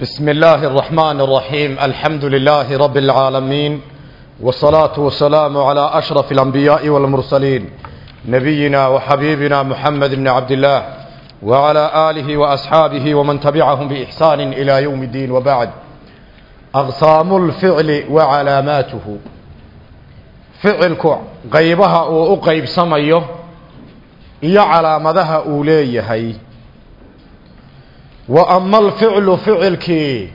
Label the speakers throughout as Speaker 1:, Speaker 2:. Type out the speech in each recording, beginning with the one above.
Speaker 1: بسم الله الرحمن الرحيم الحمد لله رب العالمين والصلاة والسلام على أشرف الأنبياء والمرسلين نبينا وحبيبنا محمد بن عبد الله وعلى آله وأصحابه ومن تبعهم بإحسان إلى يوم الدين وبعد أغصام الفعل وعلاماته فعلك قيبها وأقيب سميه إيا علامتها أوليه وأما الفعل فعلكي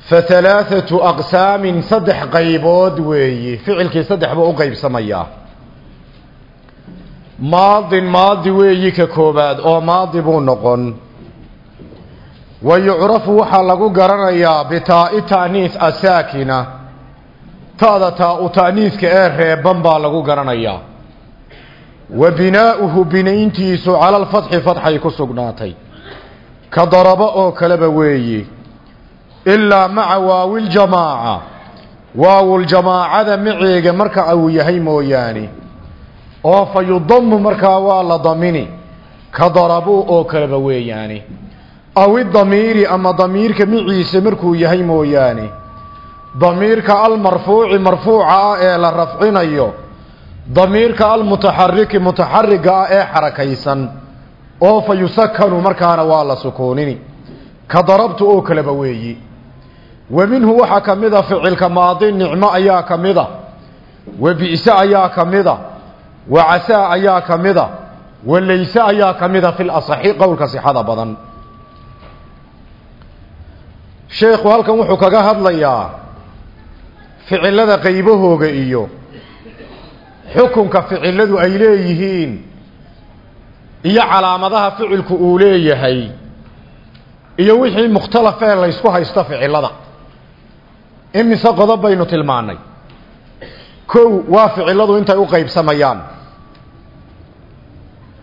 Speaker 1: فثلاثة أقسام صدح قيبود وي فعلكي صدح بو قيب سميا ماض ماضي وي ككوباد أو ماضي بو نقن ويعرف وحا لغو قرنيا بتاء تأنيث الساكنة تاذا تاء تأنيث كأر ريبان با لغو قرنيا وبناؤه بنينتيس على الفتح فتح يكسقناتي ka darabo oo kaleba weeye ilaa maca waawiljamaaca waawuljamaacada maceega marka uu yahay mooyaane. Oo fa yudamu markaa waa la damini. Ka darabuu oo kaleba weeyaane. Aw idamiiri ama damiirka miciise markuu yahay mooyaane. Damiirka almarfuuci marfuuca ah ee la rafcinayo. Damiirka almutaxariki mutaxariga ah ee xarakaysan oo fa yusakanu markaana waa la sukuunini. Ka darabtu oo kaleba weeyi. Wa minhu waxaa ka mida ficilka maadi nicmo ayaa ka mida. Wa bi'se ayaa ka mida. Wa casaa ayaa ka mida. Wa layse ayaa ka mida fi lasaxi qowlka sixada badan. Sheekhu halkan wuxuu kaga hadlayaa ficilada qaybahooga iyo xukunka ficiladu ay leeyihiin iyo calaamadaha ficilku uu leeyahay iyo wixii mukhtalafee laysku haysto ficilada. Imise qodob baynu tilmaanay kow waa ficiladu intay u qaybsamayaan.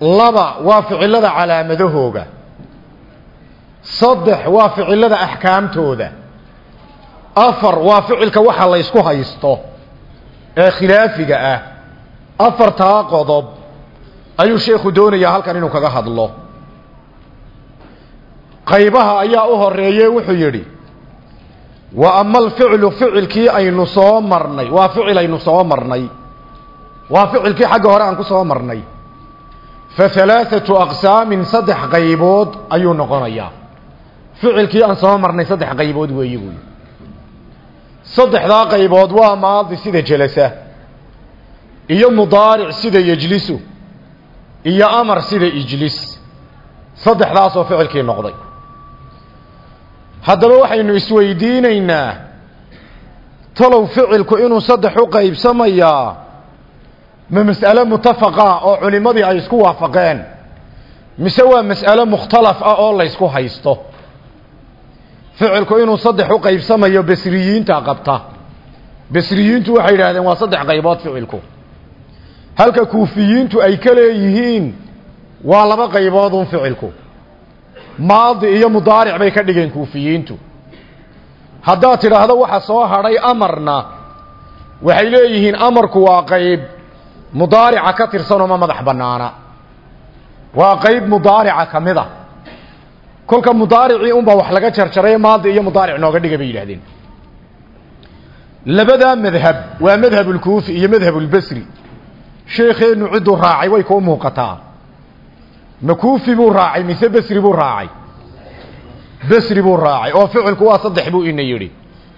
Speaker 1: Laba waa ficilada calaamadahooga saddex waa ficilada axkaamtooda. Afar waa ficilka waxa laysku haysto ee khilaafiga ah. Afartaa qodob ayuu sheekhu doonayaa halkan inuu kaga hadlo. Qaybaha ayaa u horeeye wuxuu yidhi wa ama alficlu ficilkii aynu soo marnay waa ficil aynu soo marnay. Waa ficilkii xagga hore aan ku soo marnay. Fa halaathatu aqsaamin saddex qaybood ayuu noqonayaa. Ficilkii aan soo marnay saddex qaybood weeyi buuyi saddexdaa qaybood waa maadi sida jelasa iyo mudaaric sida yejlisu iyo amar sida ijlis saddexdaasoo ficilkii noqday. Haddaba waxaynu isweydiinaynaa talow ficilku inuu saddex u qaybsamayaa ma mas'ale mutafaqa oo culimmadii ay isku waafaqeen mise waa mas'alo mukhtalaf ah oo laysku haysto? Ficilku inuu saddex u qaybsamayo basriyiinta qabta. Basriyiintu waxay yidhahdeen waa saddex qaybood ficilku halka kuufiyiintu ay ka leeyihiin waa laba qayboodun ficilku. Maadi iyo mudaaric bay ka dhigeen kuufiyiintu. Haddaad tidhaahdo waxa soo hadhay amarna waxay leeyihiin amarku waa qayb mudaarica ka tirsanoo ma madax bannaana. Waa qayb mudaarica ka mid a kolka mudaaricii unbaa wax laga jarjaray maadi iyo mudaaric nooga dhiga bay yidhahdeen labadaa madhab waa madhabulkuufi iyo madhabulbasri sheekheenu cidduu raacay way kuu muuqataa. Ma kuufi buu raacay mise besri buu raacay? Besri buu raacay oo ficilku waa saddex buu ina yidhi.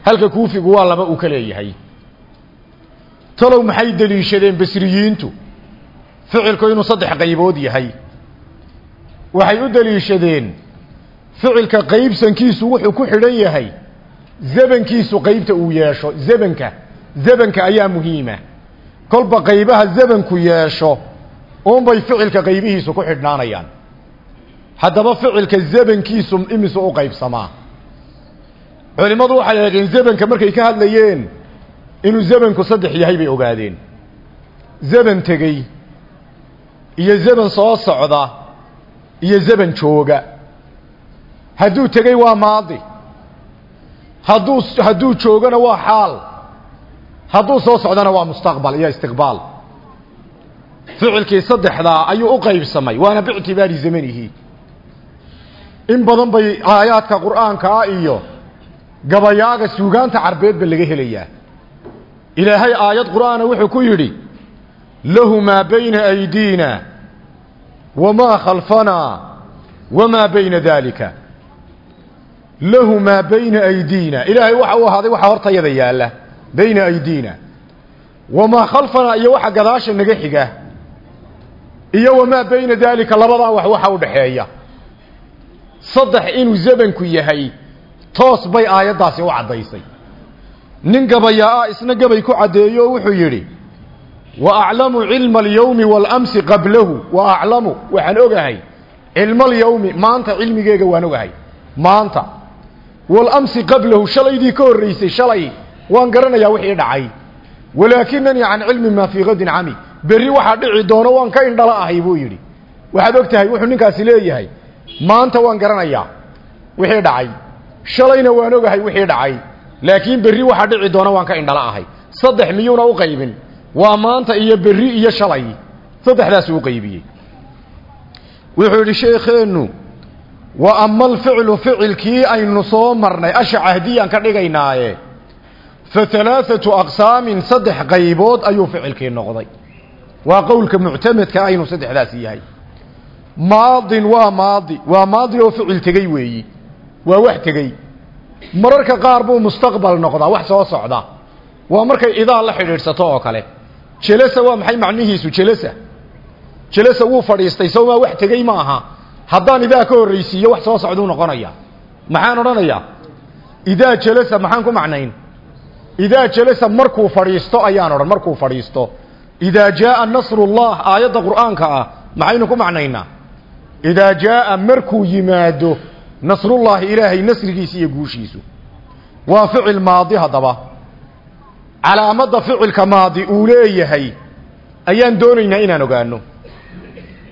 Speaker 1: Halka kuufigu waa laba uu ka leeyahay. Talow maxay deliishadeen besriyiintu ficilku inuu saddex qaybood yahay. Waxay u deliishadeen ficilka qaybsankiisu wuxuu ku xidhan yahay. Zabankiisu qaybta uu yeesho zabanka. Zabanka ayaa muhiima kolba qaybaha zamanku yeesho unbay ficilka qaybihiisu ku xidhnaanayaan. Haddaba ficilka zamankiisu imisu u qaybsamaa. Culimmadu waxay eegeen zamanka markay ka hadlayeen inuu zamanku saddex yahay bay ogaadeen. Zaman tegey iyo zaman soo socda iyo zaman jooga. Hadduu tegey waa maadi. Hadduu hadduu joogana waa xaal hadduu soo socdana waa mustaqbal iyo istiqbaal. Ficilkii saddexdaa ayuu u qaybsamay waana biictibaari zamanihi. In badan bay aayaadka qur'aanka ah iyo gabayaaga suugaanta carbeedba laga helayaa. Ilaahay aayad qur'aana wuxuu ku yidhi lahu maa bayna aydiina wamaa khalfanaa wamaa bayna daalika. Lahu maa bayna aydiina. Ilaahay waxa uu ahaaday waxa hortayada yaalla bayna aydiina. Wamaa khalfanaa iyo waxa gadaasha naga xiga. Iyo wamaa bayna daalika labadaa wax waxa u dhaxeeya. Saddex inuu zamanku yahay toos bay aayaddaasi u caddaysay. Nin gabayaa-a isna gabay ku caddeeyo oo wuxuu yidhi wa aclamu cilma alyawmi waalamsi qablahu wa aclamu waxaan ogahay cilma alyawmi maanta cilmigeega waan ogahay maanta. Waalamsi qablahu shalaydii ka horraysay waan garanayaa wixii dhacay. Walaakinanii can cilmi maa fii kadin cami. Berri waxaa dhici doono waan ka indhala ahay buu yidhi. Waxaad og tahay wuxuu ninkaasi leeyahay maanta waan garanayaa wixii dhacay. Shalayna waan ogahay wixii dhacay. Laakiin berri waxaa dhici doona waan ka indhala ahay. Saddex miyuuna u qaybin. Waa maanta iyo berri iyo shalay. Saddexdaasuu u qaybiyey. Wuxuu yidhi sheekheennu wa ama alficlu ficilkii aynu soo marnay. Asha cahdiyaan ka dhigaynaaye fa halaathatu aqsaamin saddex qaybood ayuu ficilkii noqday waa qowlka muctamedka aynu saddexdaasi yahay maadin waa maadi waa maadi oo ficil tegey weeyi waa wax tegey mararka qaar buu mustaqbal noqdaa wax soo socda waa markay idaa la xidhiidhsato oo kale jelasa waa maxay macnihiisu jelasa jelasa wuu fadhiistay sawmaa wax tegey ma aha haddaan idaa ka horraysiiyo wax soo socduu noqonaya maxaan odhanayaa idaa jelasa maxaan ku macnayn idaa jelasa markuu fadhiisto ayaan odhan markuu fadhiisto idaa jaaa nasrullah aayadda qur'aanka ah maxaynu ku macnaynaa idaa jaaa markuu yimaado nasrullaahi ilaahay nasrigiisa iyo guushiisu waa ficil maadi haddaba calaamadda ficilka maadi uu leeyahay ayaan doonaynaa inaan ogaano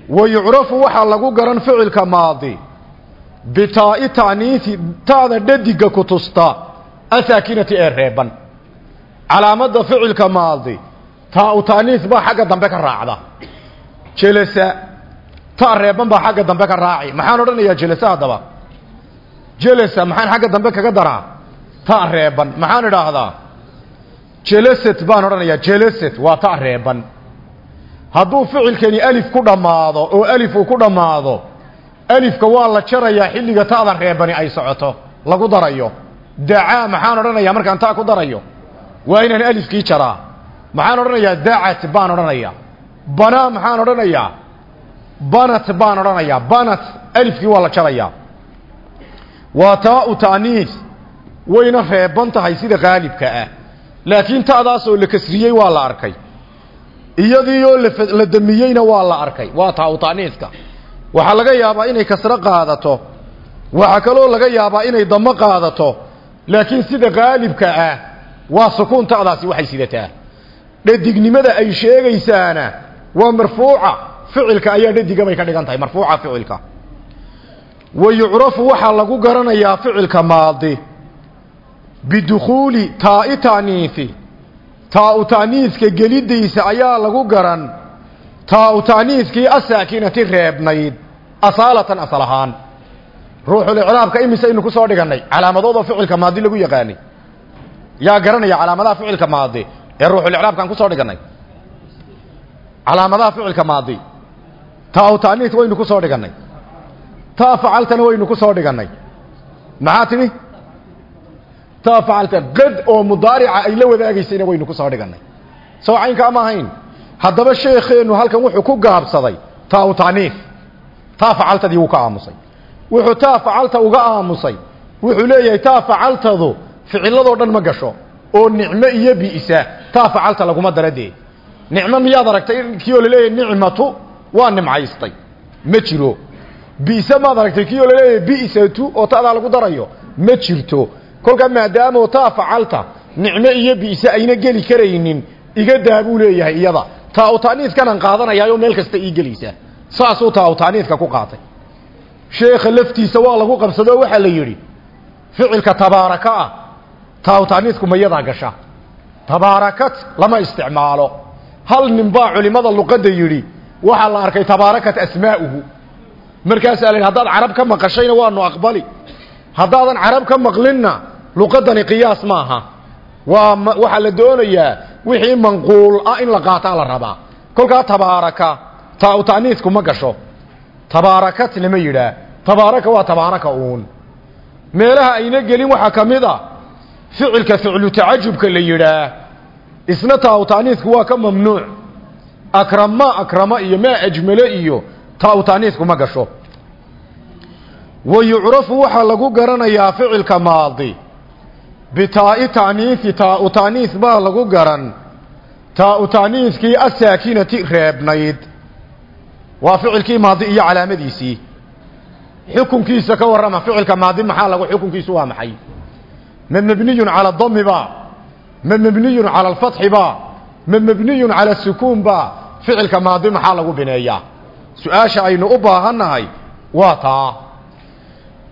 Speaker 1: wa yucrafu waxaa lagu garan ficilka maadi bitaa'i ta'niisi ta'da dhadiga ku tusta asaakinati ee reeban calaamadda ficilka maadi taa u ta'niis baa xagga dambe ka raacda. Jelasa ta reeban baa xagga dambe ka raaci. Maxaan odhanayaa jelasa haddaba? Jelasa maxaan xagga dambe kaga daraa? Ta reeban maxaan idhaahdaa? Jelasat baan odhanayaa jelasat waa ta reeban. Hadduu ficilkani alif ku dhammaado oo alif uu ku dhammaado alifka waa la jarayaa xilliga ta'da reebani ay socoto lagu darayo. Dacaa maxaan odhanayaa markaan ta ku darayo waa inaan alifkii jaraa. Maxaan odhanayaa dacat baan odhanayaa. Banaa maxaan odhanayaa. Banat baan odhanayaa. Banat alifkii waa la jarayaa. Waa taa u ta'niis wayna reeban tahay sida qaalibka ah. Laakiin ta'daasoo la kasriyey waa la arkay. Iyadiioo la damiyeyna waa la arkay. Waa taa u ta'niiska waxaa laga yaabaa inay kasro qaadato. Waxaa kaloo laga yaabaa inay damo qaadato. Laakiin sida qaalibka ah waa sukuun ta'daasi waxay sidataa. Dhadignimada ay sheegaysaana waa marfuuca ficilka ayaa dhadiga bay ka dhigan tahay marfuuca ficilka. Wa yucrafu waxaa lagu garanayaa ficilka maadi. Bidukhuuli taa'i ta'niifi. Taa-u gelidaysa ayaa lagu garan. Taa-u ta'niiskii asaakinati reebnayd. Asaalatan asal ahaan. Ruuxulicraabka imisaynu ku soo dhigannay calaamadoodoo ficilka maadi lagu yaqaanay yaa garanaya calaamadaha ficilka maadi ee ruuxulicraabkaan ku soo dhigannay. Calaamadaha ficilka maadi. Taa-u ta'niis waynu ku soo dhigannay. Taa facaltana waynu ku soo dhigannay. Maxaa tidhi taa facalta qad oo mudaarica ay la wadaagaysayna waynu ku soo dhigannay. Soo caynkaa ma ahayn. Haddaba sheekheennu halkan wuxuu ku gaabsaday taa u ta'niis taa facaltadii wuu ka aamusay. Wuxuu taa facalta uga aamusay. Wuxuu leeyahay taa facaltadu ficiladoo dhan ma gasho oo nicmo iyo bi'sa taa facalta laguma daradee. Nicmo miyaad aragtay? Kii oo la leeyahay nicmatu waa nimcaystay. Ma jiro. Bi'sa maad aragtay kii oo la leeyahay bi'satu oo ta'daa lagu darayo. Ma jirto. Kolkaa maadaamoo taa facalta nicmo iyo bi'se ayna geli karaynin iga daa buu leeyahay iyada. Taa u ta'niiskanaan qaadanayaayoo meel kasta ii gelaysaa saasuu taa u ta'niiska ku qaatay. Sheekha laftiisa waa lagu qabsadoo waxaa la yidhi ficilka tabaaraka ah taa u ta'niisku mayadaa gasha tabaarakat lama isticmaalo. Hal nin baa culimada luqadda yidhi waxaa la arkay tabaarakat asmaa'uhu. Markaasaa la yidhi haddaad carab ka maqashayna waanu aqbali. Haddaadan carab ka maqlinna luqadani qiyaas maaha waa waxaa la doonayaa wixii manquul ah in la qaataa la rabaa. Kolkaa tabaaraka taa u ta'niisku ma gasho. Tabaarakat lama yidhaah tabaaraka waa tabaaraka uun. Meelaha ayna gelin waxaa ka ficilka ficlu tacajubka la yidhaah isna taa u ta'niisku waa ka mamnuuc. Akrama akrama iyo maa ajmale iyo taa u ta'niisku ma gasho. Wa yucrafu waxaa lagu garanayaa ficilka maadi. Bitaa'i ta'niisi taa u ta'niis baa lagu garan. Taa u ta'niiskii asaakinati reebnayd. Waa ficilkii maadi iyo calaamadiisii. Xukunkiisa ka warrama ficilka maadi maxaa lagu xukunkiisu waa maxay ma mabniyun cala dami ba ma mabniyun cala alfatxi ba ma mabniyun cala sukuun ba. Ficilka maadi maxaa lagu bineeyaa? Su'aasha aynu u baahannahay waa taa.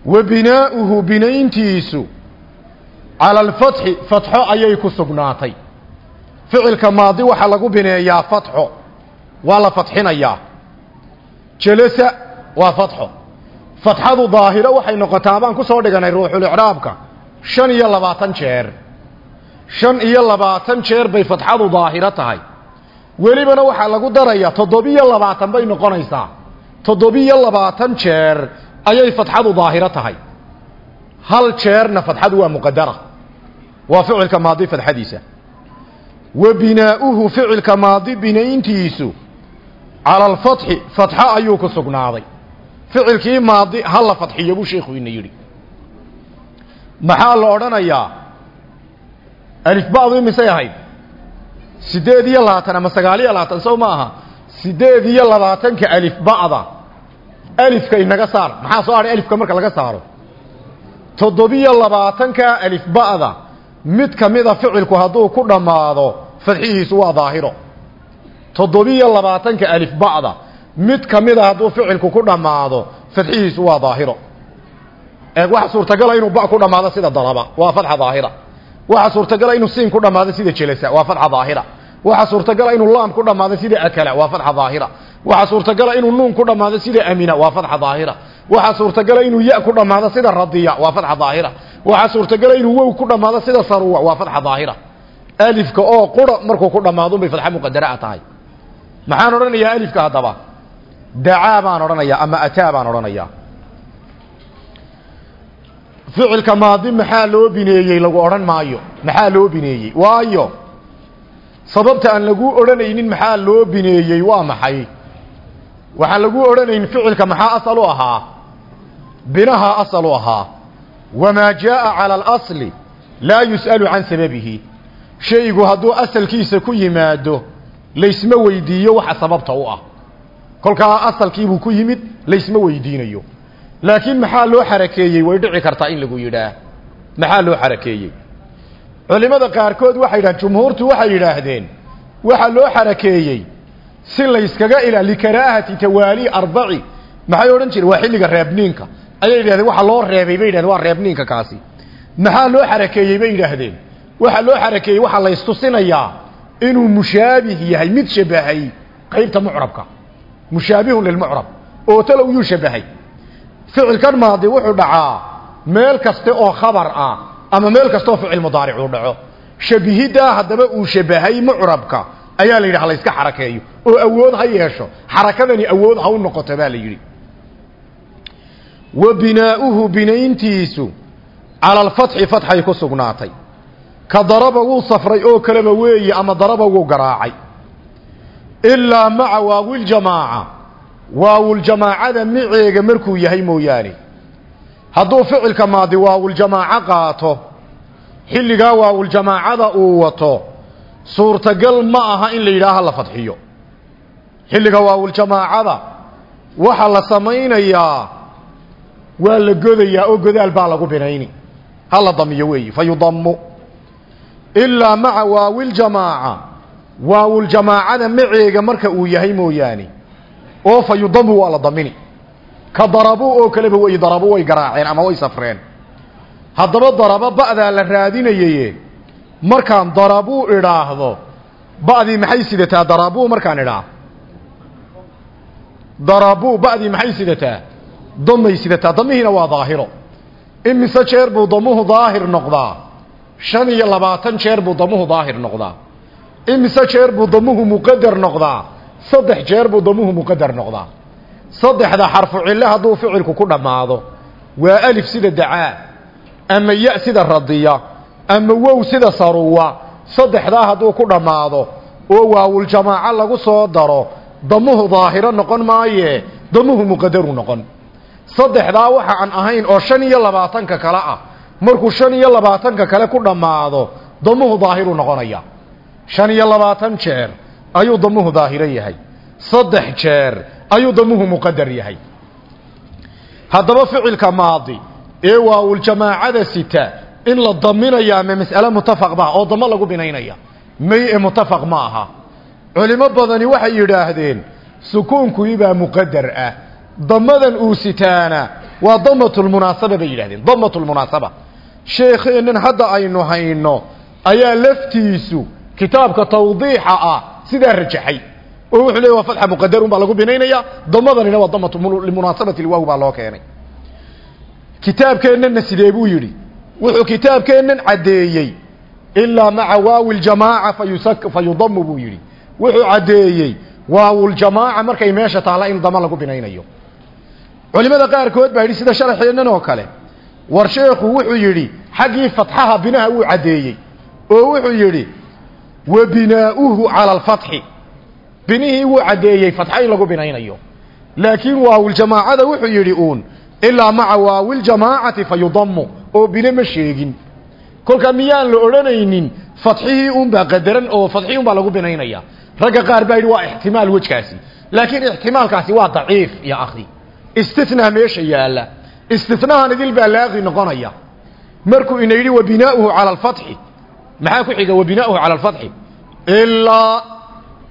Speaker 1: Wa binaa'uhu binayntiisu cala alfatxi fatxo ayay ku sugnaatay. Ficilka maadi waxaa lagu bineeyaa fatxo. Waa la fatxinayaa. Jalasa waa fatxo. Fatxadu daahiro waxay noqotaa baan ku soo dhiganay ruuxulicraabka shan iyo labaatan jeer. Shan iyo labaatan jeer bay fatxadu daahiro tahay. Welibana waxaa lagu darayaa toddobiyo labaatan bay noqonaysaa. Toddobiyo labaatan jeer ayay fatxadu daahiro tahay. Hal jeerna fatxadu waa muqadara waa ficilka maadi fatxadiisa wa binaa'uhu ficilka maadi binayntiisu. Cala alfatxi fatxo ayuu ku sugnaaday. Ficilkii maadi ha la fadxiyo buu sheekhu ina yidhi maxaa la odhanayaa? Alifba'du imisay ahayd siddeed iyo labaatan ama sagaal iyo labaatan sow ma aha. Siddeed iyo labaatanka alifba'da alifka inaga saar. Maxaa soo hadhay alifka marka laga saaro? Toddobiyo labaatanka alifba'da mid ka mida ficilku hadduu ku dhammaado fadxihiisu waa daahiro. Toddobiyo labaatanka alifba'da mid ka mida hadduu ficilku ku dhammaado fadxihiisu waa daahiro waxa suurtagala inuu ba ku dhammaado sida daraba waa fadxa daahira. Waxa suurtagala inuu siin ku dhammaado sida jelasa waa fadxa daahira. Waxa suurtagala inuu laam ku dhammaado sida akala. Waa fadxa daahira. Waxa suurtagala inuu nuun ku dhammaado sida amina. Waa fadxa daahira. Waxa suurtagala inuu ya ku dhammaado sida radiya. Waa fadxa daahira. Waxa suurtagala inuu wow ku dhammaado sida saruwa. Waa fadxa daahira. Alifka oo qura markuu ku dhammaado bay fadxa muqadara tahay. Maxaan odhanayaa alifka haddaba? Dacaa baan odhanayaa ama ataa baan odhanayaa ficilka maadi maxaa loo bineeyey lagu odhan maayo? Maxaa loo bineeyey? Waayo. Sababta aan lagu odhanaynin maxaa loo bineeyey? Waa maxay? Waxaan lagu odhanayn ficilka maxaa asal u ahaa? Binaha asal u ahaa. Wamaa jaaa cala alasli laa yus'alu can sababihi. Shaygu hadduu asalkiisa ku yimaado laysma weydiiyo waxa sababta u ah. Kolkaa asalkiibuu ku yimid laysma weydiinayo laakiin maxaa loo xarakeeyey? Way dhici kartaa in lagu yidhaah maxaa loo xarakeeyey? Culimmada qaarkood waxay yidhahdeen jumhuurtu waxay yidhaahdeen waxaa loo xarakeeyey si layskaga ila likaraahati tawaali arbaci. Maxay odhan jireen? Waa xilliga reebniinka. Ayay yidhahdeen waxa loo reebay bay yidhahdeen waa reebniinka kaasi. Maxaa loo xarakeeyey? Bay yidhaahdeen waxaa loo xarakeeyey waxaa laystusinayaa inuu mushaabih yahay mid shabahay qaybta mucrabka. Mushaabihun lilmucrab oo talow yuu shabahay ficilkan maadi wuxuu dhacaa meel kaste oo khabar ah ama meel kasteoo ficil mudaaric uu dhaco shabihiddaa haddaba uu shabahay mucrabka ayaa la yidhi ha layska xarakeeyo. Oo awood ha yeesho xarakadani awood ha u noqoto baa la yidhi. Wa binaa'uhu binayntiisu cala alfatxi fatxay ku sugnaatay. Ka daraba wuu safray oo kaleba weeye ama daraba garaacay. Ilaa maca waawiljamaaca waawuljamaacada miceega markuu yahay mooyaane. Hadduu ficilka maadi waawuljamaaco qaato xilligaa waawuljamaacada uu wato suurtagal ma aha in la yidhaaha la fadxiyo. Xilliga waawuljamaacada waxaa la samaynayaa waa la godayaa oo godaal baa lagu binayni. Ha la damiyo weeye fa yudammu. Ilaa maca waawiljamaaca waawuljamaacada maceega marka uu yahay mooyaane oo fa yudamu waa la damini. Ka darabu oo kaleba way darabu way garaaceen ama way safreen. Haddaba daraba ba'daa la raadinayaye markaan darabuu idhaahdo ba'dii maxay sidataa? Darabuu markaan idhaa darabuu ba'dii maxay sidataa? Damay sidataa. Damihiina waa daahiro. Imise jeer buu damuhu daahir noqdaa? Shan iyo labaatan jeer buu damuhu daahir noqdaa. Imise jeer buu damuhu muqadar noqdaa saddex jeer buu damuhu muqadar noqdaa. Saddexda xarfu cille hadduu ficilku ku dhammaado waa alif sida dacaa ama ya sida radiya ama wow sida saruwa saddexdaa hadduu ku dhammaado oo waawuljamaaco lagu soo daro damuhu daahiro noqon maaye damuhu muqadaru noqon. Saddexdaa waxa aan ahayn oo shan iyo labaatanka kale ah markuu shan iyo labaatanka kale ku dhammaado damuhu daahiru noqonaya. Shan iyo labaatan jeer ayuu damuhu daahiro yahay. Saddex jeer ayuu damuhu muqadar yahay. Haddaba ficilka maadi ee waawuljamaacada sita in la daminayaa ma mas'ale mutafaq ba oo damo lagu binaynaya may e mutafaq ma aha. Culimo badani waxay yidhaahdeen sukuunkuibaa muqadar ah. Damadan uu sitaana waa damatulmunaasaba bay yidhahdeen damatulmunaasaba sheekheennan hadda aynu hayno ayaa laftiisu kitaabka tawdiixa ah sidaa rajaxay. Oo wuxuu leey waa fatxa muqadarun baa lagu binaynaya damadanina waa damatu limunaasabati lwaaw baa loo keenay. Kitaabkeennana sidee buu yidhi. Wuxuu kitaabkeennan caddeeyey ilaa maca waawi ljamaaca fayusak fayudamu buu yidhi. Wuxuu caddeeyey waawuljamaaca markay meesha taalla in dama lagu binaynayo. Culimada qaarkood baa yidhi sida sharaxeennan oo kale war sheekhu wuxuu yidhi xaggii fatxaha binaha wuu caddeeyey. Oo wuxuu yidhi wa binaa'uhu cala alfatxi binihii wuu caddeeyey fatxa in lagu binaynayo laakiin waawuljamaacada wuxuu yidhi uun ilaa maca waawiljamaacati fa yudamu oo bine ma sheegin kolkaa miyaan la odhanaynin fatxihii unbaa qadaran oo fatxihii unbaa lagu binaynaya ragga qaar baa yidhi waa ixtimaal wejkaasi laakiin ixtimaalkaasi waa daciif ya akhi istinaa meesha yaalla istinahan idil baa laaqi noqonaya markuu ina yidhi wa binaauhu cala maxaa ku xiga wa binaauhu cala alfatxi ilaa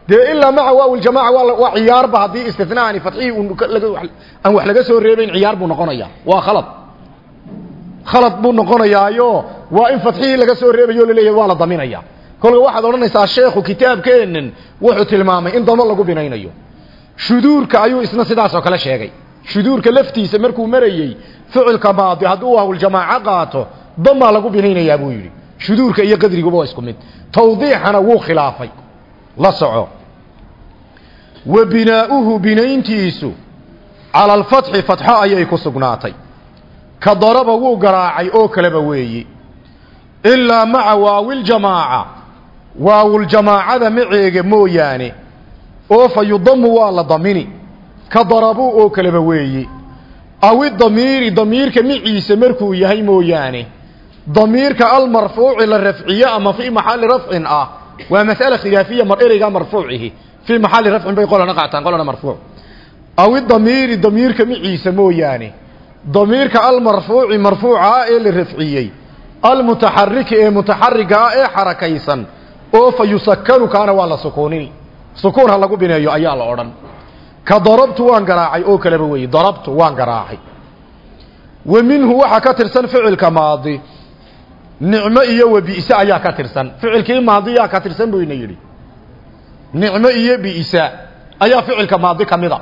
Speaker 1: dee ilaa maca waaw ljamaca waa ciyaarba haddii istinaani fatxihii aan wax laga soo reebayn ciyaar buu noqonaya waa khalad. Khalad buu noqonayaayo waa in fatxihii laga soo reebayo la leeyahay waa la daminaya. Kolka waxaad odhanaysaa sheekhu kitaabkeennan wuxuu tilmaamay in damo lagu binaynayo. Shuduurka ayuu isna sidaasoo kale sheegay. Shuduurka laftiisa markuu marayey ficilka maadi hadduu waawuljamaaco qaato damaa lagu binaynayaa buu yidhi shuduurka iyo qadriguba waa isku mid. Tawdiixana wuu khilaafay. La soco. Wa binaa'uhu binayntiisu cala alfatxi fatxo ayay ku sugnaatay. Ka daraba wuu garaacay oo kaleba weeyi. Ilaa maca waawiljamaaca waawuljamaacada maceega mooyaane. Oo fa yudamu waa la damini. Ka darabuu oo kaleba weeyi. Awi damiiri damiirka miciisa markuu yahay mooyaane damiirka almarfuuci la rafciye ama fii maxalli rafcin ah waa mas'ala khilaafiya mar ereygaa marfuucihi. Fii maxalli rafcin bay qolana qaataan qolana marfuuc. Awi damiiri damiirka miciisa mooyaane. Damiirka almarfuuci marfuuca ah ee la rafciyey. Almutaxariki ee mutaxariga ah ee xarakaysan oo fa yusakanu kaana waa la sukuunini sukuun ha lagu bineeyo ayaa la odhan. Ka darabtu waan garaacay oo kaleba nicmo iyo wa bi'se ayaa ka tirsan. Ficilkii maadiyaa ka tirsan buu ina yidhi. Nicmo iyo bi'sa ayaa ficilka maadi ka mida.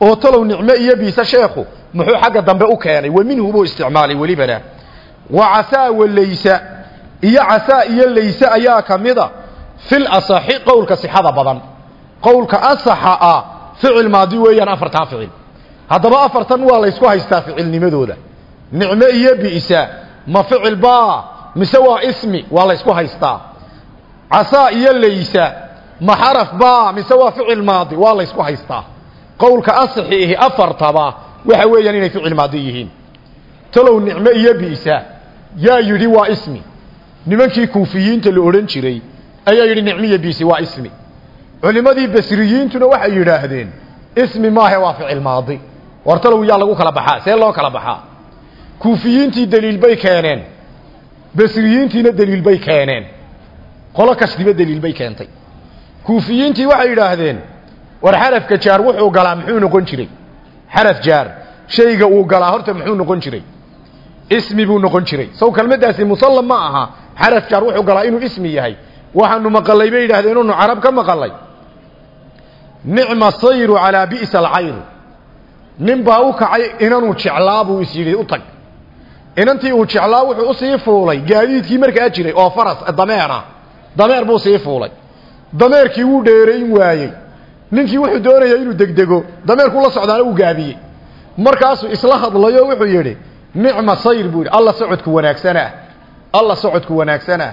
Speaker 1: Oo talow nicmo iyo bi'se sheekhu muxuu xagga dambe u keenay. Wa minhu buu isticmaalay welibana wa casaa wa laysa iyo casaa iyo layse ayaa ka mida. Fil asaxi qowlka sixada badan. Qowlka asaxa ah ficil maadi weeyaan afartaa ficil. Haddaba afartan waa laysku haystaa ficilnimadooda. Nicmo iyo bi'sa ma ficil baa mise waa ismi waa laysku haystaa. Casaa iyo laysa ma xaraf baa mise waa ficil maadi waa laysku haystaa. Qowlka asaxi ihi afartaba waxa weeyaan inay ficil maadi yihiin. Talow nicmo iyo bi'sa yaa yidhi waa ismi. Nimankii kuufiyiinta la odhan jiray ayaa yidhi nicmiyo bi'si waa ismi. Culimadii basriyiintuna waxay yidhaahdeen ismi maahe waa ficil maadi. War talow yaa lagu kala baxaa see loo kala baxaa. Kuufiyiintii daliil bay keeneen basriyiintiina daliil bay keeneen. Qolo kastiba daliil bay keentay. Kuufiyiintii waxay yidhaahdeen war xarafka jaar wuxuu galaa muxuu noqon jiray? Xaraf jaar shayga uu galaa horta muxuu noqon jiray. Ismi buu noqon jiray. Sow kelmaddaasi musallam ma aha xaraf jaar wuxuu galaa inuu ismi yahay. Waxaanu maqalay bay yidhahdeen inu carab ka maqalay. Nicma sayru calaa bi'sa alcayru. Nin baa u kacay inanuu jeclaa buu is yidhi u tag inantii uu jeclaa wuxuu u sii fuulay. Gaadiidkii markaa jiray oo faras dameera dameer buu sii fuulay. Dameerkii wuu dheerayn waayey. Ninkii wuxuu doonaya inuu degdego. Dameerkuu la socdaana uu gaabiyey. Markaasuu isla hadlayo wuxuu yidhi nicma sayr buu yidhi. Alla socodku wanaagsanah alla socodku wanaagsanah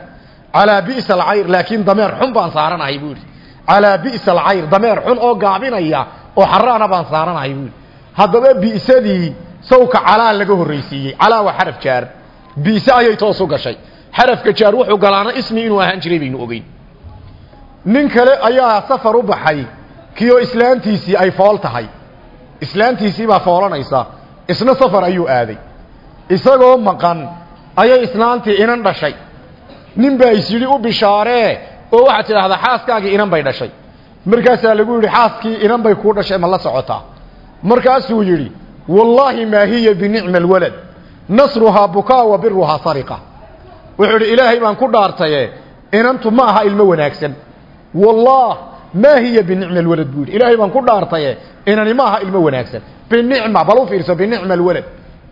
Speaker 1: calaa bi'sa alcayr laakiin dameer xun baan saaranahay buu yidhi. Calaa bi'sa alcayr dameer xun oo gaabinaya oo xaraana baan saaranahay buu yidhi. Haddaba bi'sadii sawka calaa laga horraysiiyey. Calaa waa xaraf jaar. Bi'se ayay toos u gashay. Xarafka jaar wuxuu galaana ismi inuu ahaan jiray baynu ogeyn. Nin kale ayaa safar u baxay. Kioo islaantiisii ay fool tahay. Islaantiisii baa foolanaysa. Isna safar ayuu aaday. Isagoo maqan ayay islaantii inan dhashay. Nin baa is yidhi u bishaaree oo waxaad tidhaahdaa xaaskaagii inan bay dhashay. Markaasaa lagu yidhi xaaskii inan bay kuu dhashay ma la socotaa. Markaasuu yidhi wallaahi maa hiya binicma alwalad. Nasruhaa bukaa wa biruhaa sariqa. Wuxuu yidhi ilaahay baan ku dhaartaye inantu ma aha ilmo wanaagsan. Wallaah maa hiya binicma alwalad buu yidhi. Ilaahay baan ku dhaartaye inani ma aha ilmo wanaagsan. Binicma bal u fiirso binicma alwalad.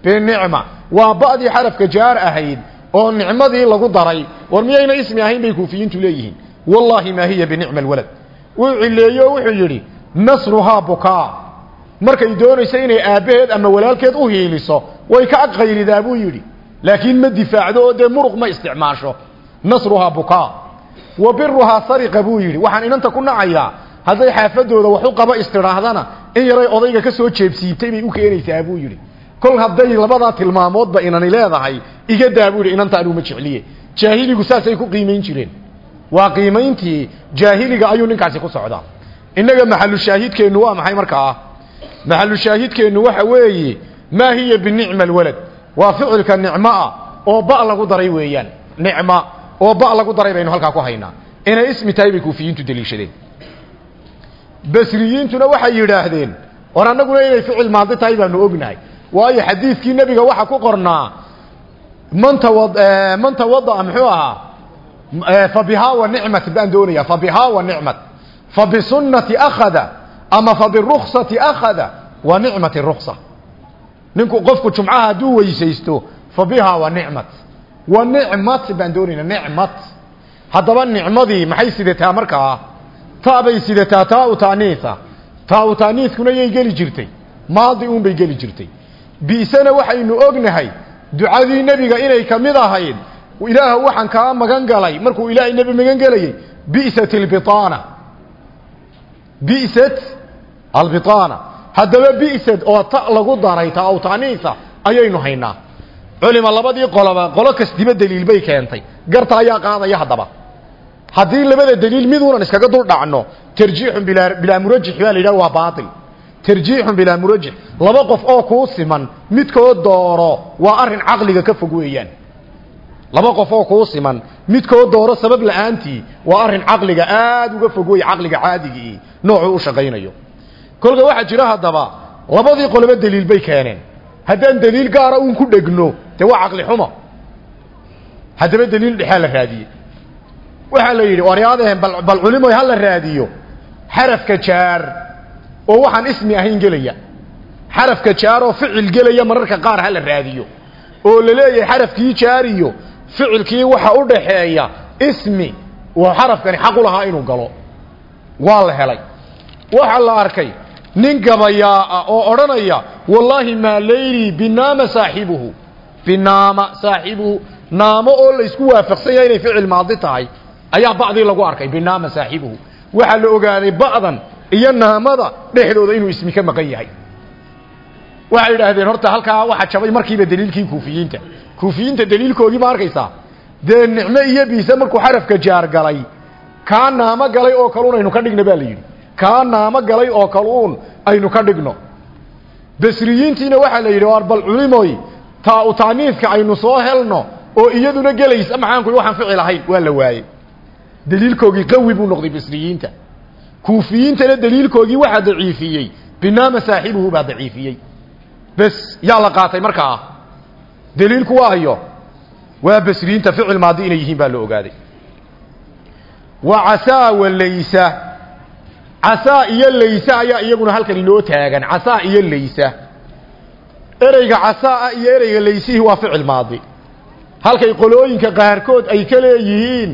Speaker 1: Binicma waa ba'dii xarafka jaar ahayd oo nicmadii lagu daray war miyayna ismi ahayn bay kuufiyiintu leeyihiin. Wallaahi maa hiya binicma alwalad. Wuu bukaa markay doonayso inay aabbaheed ama walaalkeed u hiiliso way ka aqaylidaa buu yidhi. Laakiin ma difaacdo oo dee muruq ma isticmaasho. Nasruhaa bukaa. Wa biruhaa sariqa buu yidhi. Waxaan inanta ku nacayaa hadday xaafadooda wax u qaba istidhaahdana in yaray odayga ka soo jeebsiibtay bay u keenaysaa buu yidhi. Kol hadday labadaa tilmaamoodba inani leedahay iga daa buu yidhi inantaan uma jecliye. Jaahiligu saasay ku qiimayn jireen. Waa qiimayntii jaahiliga ayuu ninkaasi ku socdaa. Innaga maxalu shaahidkeennu waa maxay markaa maxalu shaahidkeennu waxa weeye maa hiya binicma alwalad. Waa ficilka nicmoa oo ba lagu daray weeyaan. Nicma oo ba lagu daray baynu halkaa ku haynaa. Inay ismi tahay bay kuufiyiintu deliishadeen. Basriyiintuna waxay yidhaahdeen war annaguna inay ficil maadi tahay baanu ognahay. Waayo xadiidkii nebiga waxa ku qornaa man man tawada'a muxuu ahaa? Fa bihaa wa nicmat baan doonayaa fa bihaa wa nicmat. Fa bisunnati akhada ama fa biruksati akhada wa nicmati ruksa ninku qofku jumcaha hadduu weysaysto fa bihaa wa nicmat wa nicmat baan doonaynaa nicmat haddaba maxay sidataa markaa ta bay sidataa taa u taaniisa. Taa u taaniiskuna yay geli jirtay. Maadi uun bay geli jirtay. Bi'sana waxaynu ognahay ducadii nebiga inay ka mid ahayd ilaah waxaan kaa magan galay. Markuu ilaahay nebi magan gelayey bi'sat albitaana bi'sat albitaana haddaba bi'sad oo ta lagu daray ta aw taaniisa ayaynu haynaa. Culima labadii qoloba qolo kasdiba daliil bay keentay. Garta ayaa qaadaya haddaba. Haddii labada daliil miduunan iskaga dul dhacno tarjiixun bilaa murajix baa la yidhaha waa baatil. Tarjiixun bilaa murajix. Laba qof oo kuu siman midkood dooro waa arrin caqliga ka fog weeyaan. Laba qof oo kuu siman midkood dooro sabab la'aantii waa arrin caqliga aada uga fog weeye caqliga caadigii noocuu u shaqaynayo kolka waxaa jira haddaba labadii qoloba daliil bay keeneen. Haddaan daliil gaara uun ku dhegno dee waa caqli xumo haddaba daliil dhexaa la raadiyey. Waxaa la yidhi waryaadeen bal culimoy ha la raadiyo. Xarafka jaar oo waxaan ismi ahayn gelaya. Xarafka jaar oo ficil gelaya mararka qaar ha la raadiyo. Oo la leeyahay xarafkii jaariyo ficilkii waxa u dhaxeeya ismi uu xarafkani xaq u lahaa inuu galo. Waa la helay. Waxaa la arkay nin gabayaa ah oo odhanaya wallaahi maa layli binaama saaxibuhu binaama saaxibuhu naamo oo la isku waafaqsan yahay inay ficil maadi tahay ayaa bacdii lagu arkay binaama saaxibuhu waxaa la ogaaday ba'dan iyo naamada dhexdooda inuu ismi ka maqan yahay. Waxay yidhaahdeen horta halkaa waxa jabay markiiba daliilkii kuufiyiinta. Kuufiyiinta daliilkoogii ma arkaysaa. Dee nicmo iyo biise markuu xarafka jaar galay kaa naamo galay oo kaluun aynu ka dhigno baa la kaa naamo galay oo kaluun aynu ka dhigno. Basriyiintiina waxaa la yidhi war bal culimoy taa u taaniifka aynu soo helno oo iyaduna gelaysa maxaanku waxaan ficil ahayn waa la waayey. Daliilkoogii qawi buu noqday basriyiinta kuufiyiintana daliilkoogii waxaa daciifiyey binaama saaxibuhu baa daciifiyey. Bes yaa la qaatay markaa daliilku waa ayo waa basriyiinta ficil maadi inay yihiin baa la ogaaday. Wa casaa wa laysa casaa iyo laysa ayaa iyaguna halkan inoo taagan. Casaa iyo laysa. Ereyga casaa iyo ereyga laysihi waa ficil maadi. Halkay qolooyinka qaarkood ay ka leeyihiin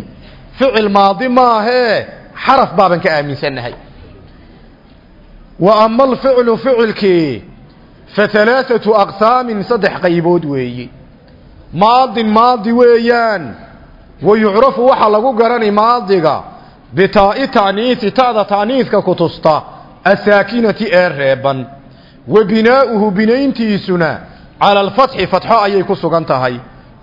Speaker 1: ficil maadi maahee xaraf baaban ka aaminsannahay wa ama alficlu ficilkii fa halaaثatu aqsaamin saddex qaybood weeyi. Maadin maadi weeyaan. Wa yucrafu waxaa lagu garani maadiga bitaa'i ta'niisi ta'da ta'niiska ku tusta asaakinati ee reeban wa binaa'uhu binayntiisuna cala alfatxi fatxo ayay ku sugan tahay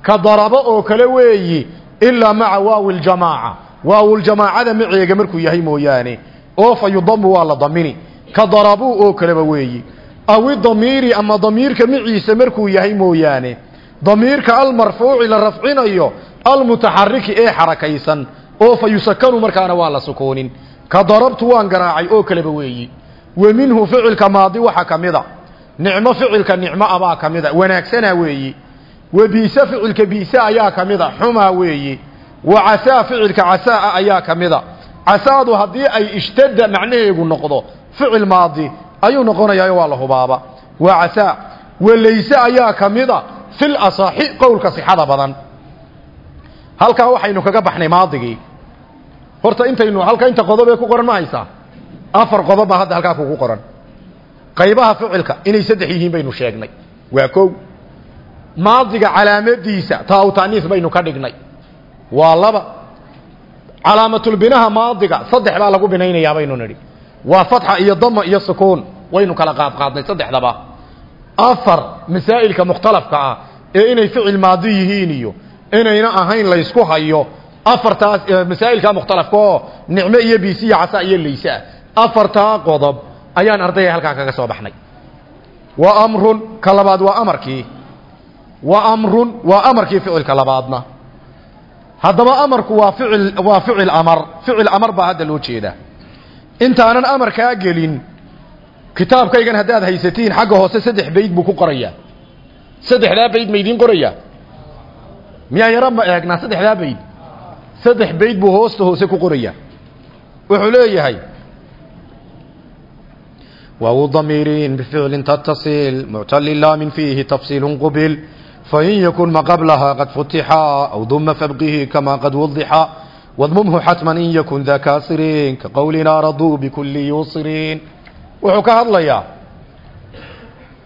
Speaker 1: ka darabo oo kale weeyi ilaa maca waawi ljamaaca waawuljamaacada maceega markuu yahay mooyaane oo fa yudamu waa la damini ka darabuu oo kaleba weeyi awi damiiri ama damiirka maciisa markuu yahay mooyaane damiirka almarfuuci la rafcinayo almutaxariki ee xarakaysan oo fa yusakanu markaana waa la sukoonin. Ka darabtu waan garaacay oo kaleba weeyi. Wa minhu ficilka maadi waxaa ka mida. Nicmo ficilka nicmo abaa ka mida. Wanaagsanaa weeyi. Wa biise ficilka biise ayaa ka mida. Xumaa weeyi. Wa casaa ficilka casaa ayaa ka mida. Casaadu haddii ay ishtada macnaheegu noqdo ficil maadi ayuu noqonayaa waa la hubaaba. Wa casaa. Wa layse ayaa ka mida fil asaxi qowlka sixada badan. Halkaa waxaynu kaga baxnay maadigii horta intaynu halka inta qodob ee ku qoran ma haysaa. Afar qodob hadda halkaa kugu qoran. Qaybaha ficilka inay saddex yihiin baynu sheegnay. Waa kow. Maadiga calaamadiisa taa u taaniis baynu ka dhignay. Waa laba. Calaamatulbinaha maadiga saddex baa lagu binaynayaa baynu nidhi. Waa fatxa iyo dama iyo sukuun waynu kala qaadqaadnay saddexdaba. Afar masaa'ilka mukhtalafka ah ee inay ficil maadi yihiin iyo inayna ahayn laysku hayo afartaas masaa'ilka mukhtalafka oo nicmo iyo bisiya casa iyo layse ah afartaa qodob ayaan ardayga halkaa kaga soo baxnay. Wa amrun ka labaad waa amarkii. Wa amrun waa amarkii ficilka labaadna. Haddaba amarku waa ficil waa ficil amar. Ficil amar baa hadda loo jeedaa. Intaanan amarkaa gelin kitaabkaygan haddaad haysatiin xagga hoose saddex bayd buu ku qorayaa saddexdaa bayd ma idiin qorayaa miyaa yaro ma eegnaa saddexdaa bayd saddex bayd buu hoosta hoose ku qorayaa wuxuu leeyahay waaw damiirin bificlin tattasil muctali laamin fiihi tafsiilun qubil fain yakun ma qablaha qad futixa aw duma fabqihi kama qad wadixa wadmumhu xatman in yakun daa kaasirin ka qowlinaa raduu bikulli yusrin wuxuu ka hadlayaa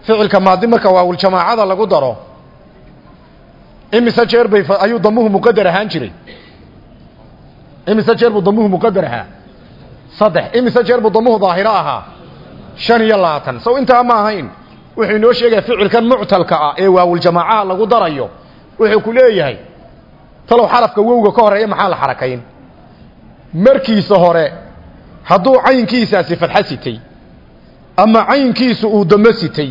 Speaker 1: ficilka maadi marka waawuljamaacada lagu daro imise jeer bay ayuu damuhu muqadar ahaan jiray imise jeer buu damuhu muqadar ahaa saddex. Imise jeer buu damuhu daahiro ahaa? Shan iyo labaatan. Sow intaa ma ahayn wuxuu inoo sheegaya ficilkan muctalka ah ee waawuljamaacaha lagu darayo. Wuxuu ku leeyahay talow xarafka wowga ka horreeya maxaa la xarakayn? Markiisa hore hadduu caynkiisaasi fadxo sitay ama caynkiisu uu damo sitay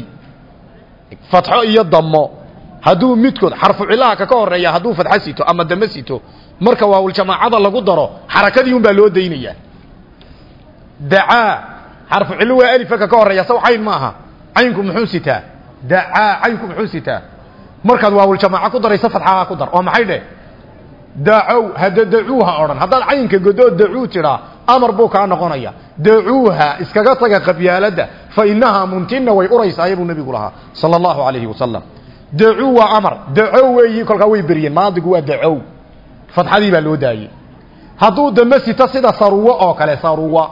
Speaker 1: fatxo iyo damo hadduu midkood xarfu cilaha ka ka horreeya hadduu fadxo sito ama damo sito marka waawuljamaacada lagu daro xarakadii unbaa loo daynayaa dacaa xarfu cillo waa alifaka ka horreeya saw cayn maaha. Caynku muxuu sitaa? Dacaa caynku muxuu sitaa? Markaad waawuljamaaco ku darayso fadxaha ku dar. Oo maxay dheh dacow hadda dacuuha odhan. Haddaad caynka godood dacuu tidhaa amar buu kaa noqonaya. Dacuuha iskaga taga qabyaaladda fa inahaa muntina way uraysaaya buu nebigu lahaa sala allahu alayhi wasalam dacuu waa amar. Dacow weeyi kolkaa way beriyeen. Maadigu waa dacow fadxadii baa loo daayey. Hadduu dambe sito sida saruwo oo kale saruwa.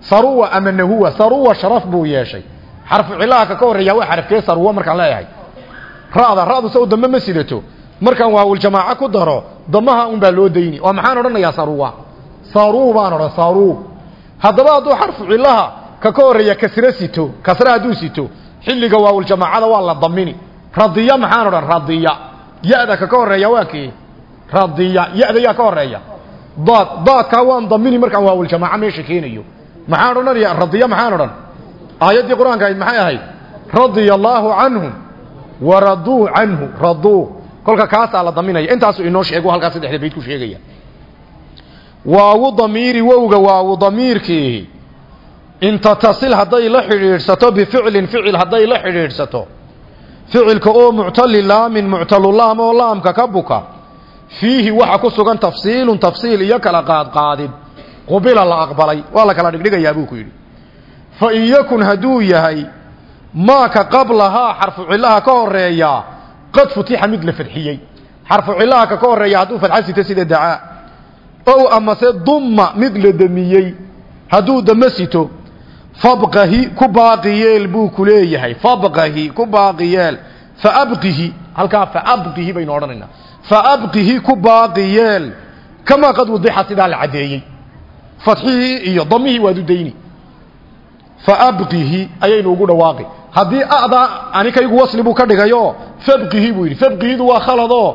Speaker 1: Saruwa ama nahuwa saruwa sharaf buu yeeshay. Xarfu cilaha ka horreeya waa xarafkee saruwa markaan leeyahay. Ra'da ra'du saw dambe ma sidato. Markaan waawuljamaaco ku daro damaha un baa loo dayni. Oo maxaan odhanayaa saruwa? Saruu baan odhan saruu haddaba hadduu xarfu cilaha ka ka horreeya kasre sito kasre hadduu sito xilliga waawuljamaacada waa la damini. Radiya maxaan odhan radiya. Ya-da ka ka radiya ya-da yaa ka horreeya daad daadkaa waan damini markaan waawuljamaaco meesha keenayo. Maxaan odhanaya radiya maxaan odhan? Aayaddii qur'aanka ahayd maxay ahayd? Radia allaahu canhum waraduu canhu raduu. Kolka kaasaa la daminaya. Intaasuu inoo sheego halkaa saddexda bayd ku sheegaya. Waawu damiiri wowga waawu damiirkiihi in tatasil hadday la xidhiidhsato bificlin ficil hadday la xidhiidhsato. Ficilka oo muctali laamin muctalulaam oo laamka ka buka fiihi waxa ku sugan tafsiilun tafsiil iyo kala qaadqaadid qubila la aqbalay waa la kala dhigdhigayaa buu ku yidhi. Fa in hadduu yahay maaka qablahaa xarfu cilaha ka horreeya qad futixa mid la fadxiyey xarfu cilaha ka ka horreeya hadduu fadxa sito sida dacaa. Ow amase dumma mid la damiyey hadduu dama sito fabqahi ku baaqi yeel buu ku leeyahay. Fabqahi ku baaqi yeel. Faabqihi halkaa faabqihi baynu odhanaynaa faabqihi ku baaqi yeel kamaa qad wadixa sidaa la caddeeyey fadxihii iyo damihii waad u dayni faabqihi ayaynu ugu dhawaaqi haddii ada anikaygu wasli buu ka dhigayo fabqihi buu yidhi fabqihidu waa khaladoo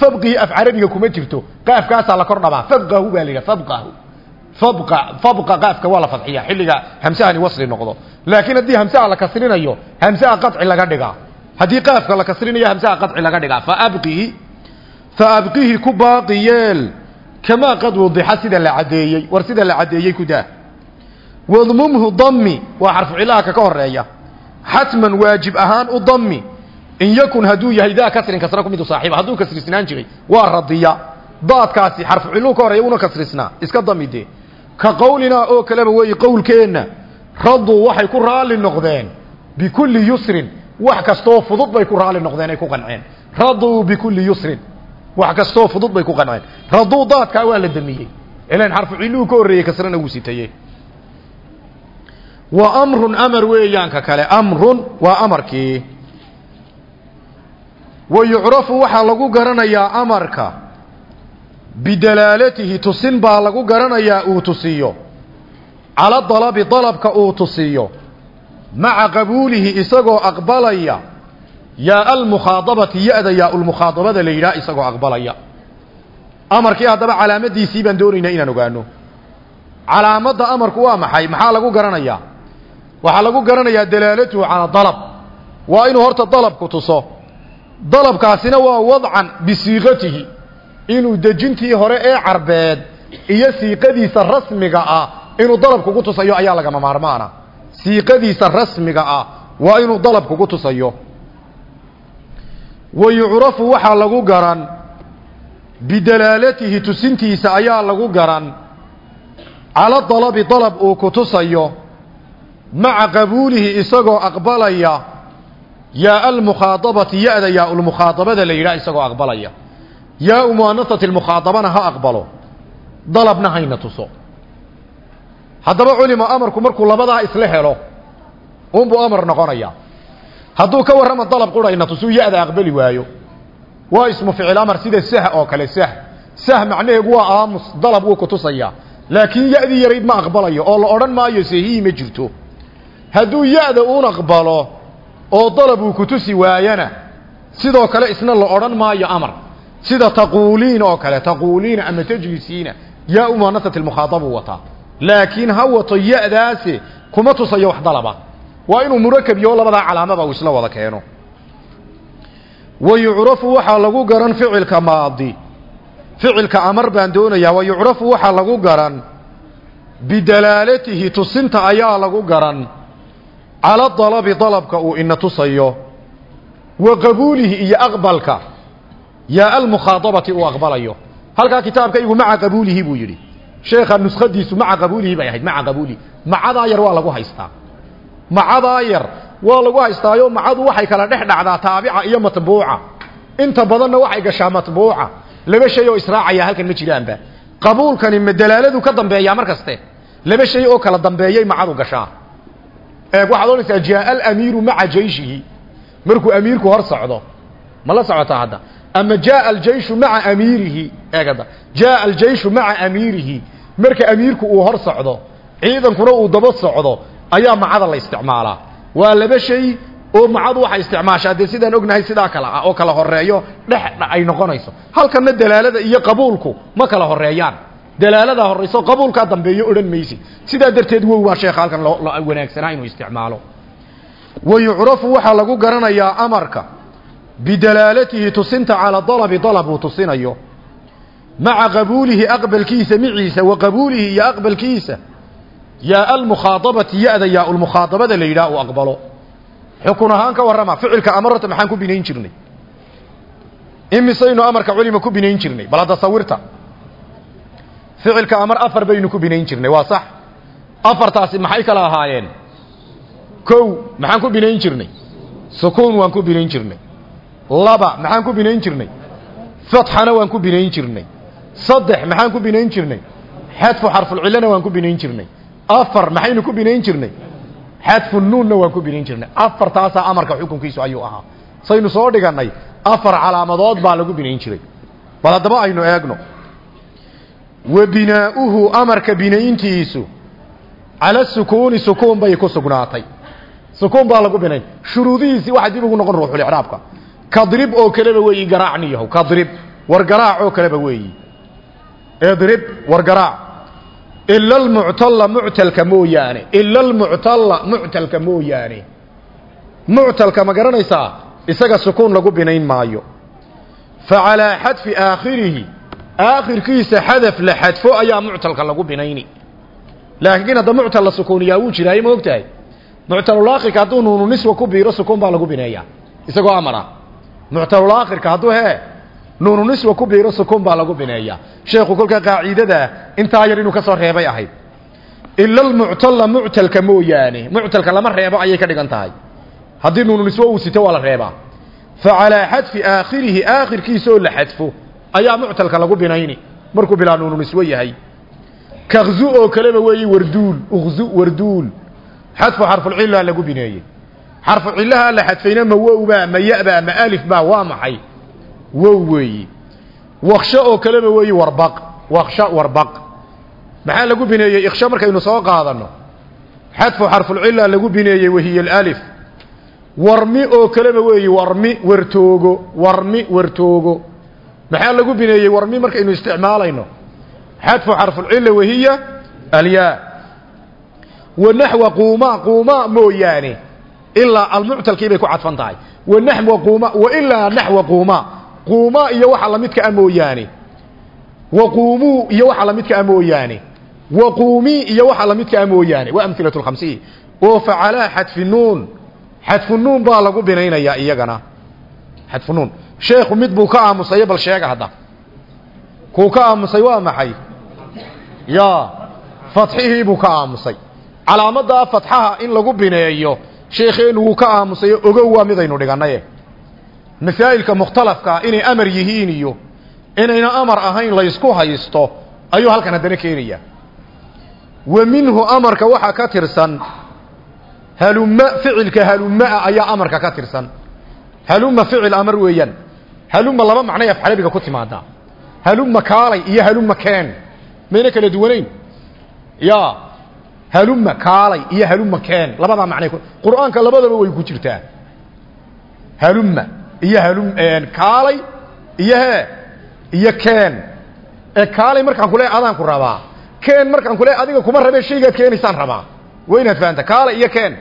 Speaker 1: fabqihi af carabiga kuma jirto qaafkaasaa la kor dhabaa fabqahu baa la yidhaha fabqahu fabqa fabqa qaafka waa la fadxiya xilliga hamsahani wasli noqdo laakiin haddii hamsaha la kasrinayo hamsaha qaci laga dhigaa haddii qaafka la kasrinayo hamsaha qaci laga dhigaa faabqihi faabqihi ku baaqi yeel. Kamaa qad wadixa sida la cadeeyey. War sida la cadeeyey ku daa. Wadmumhu dami waa xarfu cilaha ka horreeya xatman waajib ahaan u dami in yakun hadduu yahay daa kasrin kasra ku midu saaxiiba. Hadduu kasrisnaan jiray waa radiya. Daadkaasi xarfu ciluu ka horreeya una kasrisnaa. Iska dami dee. Ka qowlinaa oo kaleba weeye qowlkeenna raduu waxay ku raalli noqdeen. Bikulli yusrin wax kastoo fudud ku raalli noqdeen ku qanceen. Raduu bikulli yusrin wax kastoo fudud bay ku qanceen raduu daadkaa waa la damiyey. Ilan xarfu ciluu ka horreeyey kasrana wuu sitaye wa amrun amar weeyaanka kale. Amrun waa amarkii. Wa yucrafu waxaa lagu garanayaa amarka. Bidalaalatihi tusin baa lagu garanayaa uu tusiyo. Cala dalabi dalabka uu tusiyo. Maca qabuulihi isagoo aqbalaya yaa almukhaadabati ya-da yaa ulmukhaadabada la yidhaha isagoo aqbalaya. Amarkii haddaba calaamadiisii baan doonaynaa inaan ogaano calaamadda amarku waa maxay? Maxaa lagu garanayaa? Waxaa lagu garanayaa dalaalatuhu cala dalab. Waa inuu horta dalabku tuso. Dalabkaasina waa wadcan bisiiqatihi inuu dejintii hore ee carbeed iyo siiqadiisa rasmiga ah inuu dalab kugu tusayo ayaa lagama maarmaana. Siiqadiisa rasmiga ah waa inuu dalab kugu tusayo wa yucrafu waxaa lagu garan bidalaalatihi tusintiisa ayaa lagu garan cala dalabi dalab uu ku tusayo maca qabuulihi isagoo aqbalaya yaa almukhaadabati ya-da yaa ulmukhaadabada la yidhaha isagoo aqbalaya yaa u muanasati lmukhaadabana ha aqbalo dalabna hayna tuso haddaba culimo amarku markuu labadaa isla helo unbuu amar noqonaya hadduu ka warrama dalab qurayna tusuu ya-da aqbali waayo. Waa ismu ficil amar sida sah oo kale sah? Sah macnaheegu waa aamus dalab wuu ku tusayaa. Laakiin ya-dii yarayd ma aqbalayo oo la odhan maayo sehii ma jirto. Hadduu ya-da uun aqbalo oo dalab uu ku tusi waayana sidoo kale isna la odhan maayo amar. Sida taquuliin oo kale taquuliina ama tajlisiina yaa u muanasati lmukhaadabu wataa. Laakiin ha wato ya-daasi kuma tusayo wax dalaba waa inuu murakab yaho labadaa calaamaba uu isla wada keeno. Wa yucrafu waxaa lagu garan ficilka maadi. Ficilka amar baan doonayaa wa yucrafu waxaa lagu garan bidalaalatihi tusinta ayaa lagu garan cala dalabi dalabka uu ina tusayo. Wa qabuulihi iyo aqbalka yaa almukhaadabati uu aqbalayo. Halkaa kitaabkaygu maca qabuulihi buu yidhi. Sheekha nuskhadiisu maca qabuulihi bay ahayd maca qabuulihi macadaa yar waa lagu haystaa macadaa yar waa lagu haystaayo macadu waxay kala dhex dhacdaa taabica iyo matbuuca. Inta badanna waxay gashaa matbuuca. Laba shay oo israacaya halkan ma jiraanba. Qabuulkani ma dalaaladu ka dambeeyaa mar laba shay oo kala dambeeyay macadu gashaa. Eeg waxaad odhanaysaa jaa alamiiru maca jeyshihi. Markuu amiirku hor socdo ma la socotaa hadda? Ama jaa aljeyshu maca amiirihi. Eegada jaa aljeyshu maca amiirihi. Marka amiirku uu hor socdo ciidankuna uu daba socdo ayaa macada la isticmaalaa waa laba shay oo macadu waxay isticmaashaa. Dee sidaan ognahay sidaa kale ah oo kala horeeyo dhex ay noqonayso. Halkanna dalaalada iyo qabuulku ma kala horeeyaan dalaaladaa horayso qabuulkaa dambeeyo odhan maysid sidaa darteed wow waa sheekha halkan wanaagsanaa inuu isticmaalo. Wa yucrafu waxaa lagu garanayaa amarka. Bidalaalatihi tusinta calaa dalabi dalab uu tusinayo. Maca qabuulihi aqbalkiisa miciisa. Wa qabuulihi iyo aqbalkiisa yaa almukhaadabati ya-da yaa ulmukhaadabada la yidhaha uu aqbalo. Xukun ahaan ka warrama ficilka amarata maxaan ku binayn jirnay. Imisaynu amarka culima ku binayn jirnay bal sawirta ficilka amar afar baynu ku binayn jirnay waa sax. Afartaasi maxay kala ahaayeen? Kow maxaan ku binayn jirnay. Sukuun waan ku binayn jirnay. Laba maxaan ku binayn jirnay. Fatxana waan ku binayn jirnay. Saddex maxaan ku binayn jirnay. Xadfu xarfulcillana waan ku binayn jirnay afar maxaynu ku binayn jirnay? Xadfu nuunna waan ku binayn jirnay. Afartaasaa amarka xukunkiisu ayuu ahaa. Saynu soo dhigannay afar calaamadood baa lagu binayn jiray. Bal haddaba aynu eegno. Wa binaa'uhu amarka binayntiisu cala sukuuni sukuun bay ku sugnaatay. Sukuun baa lagu binayn. Shuruudihiisii waxaa dib ugu noqon ruuxulicraabka kadrib oo kaleba weeyi garaacni yahow kadrib war garaac oo kaleba weeyi. Idrib war garaac ila almuctalla muctalka mooyaane ila almuctalla muctalka mooyaane muctalka ma garanaysaa isaga sukuun lagu binayn maayo fa calaa xadfi aakhirihi aakhirkiisa xadaf la xadfo ayaa muctalka lagu binayni laakiin hadda muctal la sukuuniyaa wuu jiraaye ma ogtahay muctalulaakhirka hadduu nuunu niswa ku biiro sukuun baa lagu bineeyaa isagoo amara muctalulaakhirka hadduu hee nuunu niswa ku biiro sukuun baa lagu bineeyaa sheekhu kolka qaaciidada intaa yar inuu ka soo reebay ahayd ila almuctalla muctalka mooyaane. Muctalka lama reebo ayay ka dhigan tahay. Haddii nuunu niswo uu sito waa la reebaa. Fa calaa xadfi aakhirihi aakhirkiisaoo la xadfo ayaa muctalka lagu binayni. Markuu bilaa nuunu niswo yahay. Kakzu oo kaleba weeye warduul ukzu warduul. Xadfu xarfulcila lagu bineeyey xarfu cillaha la xadfayna ma wowbaa ma yabaa ma alifbaa waa maxay wow weeyi waksho oo kaleba weeye warbaq. Waksho warbaq. Maxaa lagu bineeyey? Iksho markaynu soo qaadano. Xadfu xarfulcila lagu bineeyey wahiya alif. Warmi oo kaleba weeye warmi wartoogo warmi wartoogo maxaa lagu bineeyey warmi markaynu isticmaalayno? Xadfu xarfulcila wahiya alyaa wanaxwa quuma quuma mooyaane. Ilaa almuctalkii bay ku cadfan tahay. Wanaxwa quuma wailaa naxwa quuma quuma iyo waxa lamidka a mooyaane. Waquumuu iyo waxa lamidka a mooyaane. Waquumii iyo waxa lamidka a mooyaane. Waa amhilatu lkhamsiyi oo facalaa xadfi nuun. Xadfu nuun baa lagu binaynayaa iyagana. Xadfu nuun. Sheekhu mid buu ka aamusayo bal sheega hadda. Kuu ka aamusay waa maxay? Ya fatxihii buu ka aamusay. Calaamadaa fatxaha in lagu bineeyo sheekheenu wuu ka aamusayo ogow waa midaynu dhiganaye masaa'ilka mukhtalafkaa inay amar yihiin iyo inayna amar ahayn laysku haysto ayuu halkan haddana keenaya wa minhu amarka waxaa ka tirsan haluma ficilka halumaa ayaa amarka ka tirsan. Haluma ficil amar weeyaan. Haluma laba macnay af carabiga ku timaadaa haluma kaalay iyo haluma keen. Mayna kala duwanayn? Ya haluma kaalay iyo haluma keen. Labadaa macnay qur'aanka labadaba way ku jirtaa. Haluma iyo halum kaalay iyo he iyo keen. Ee kaalay markaan kule adaan ku rabaa. Keen markaan kule adiga kuma rabee shaygaad keenaysaan rabaa. Waa inaad kaalay iyo keen.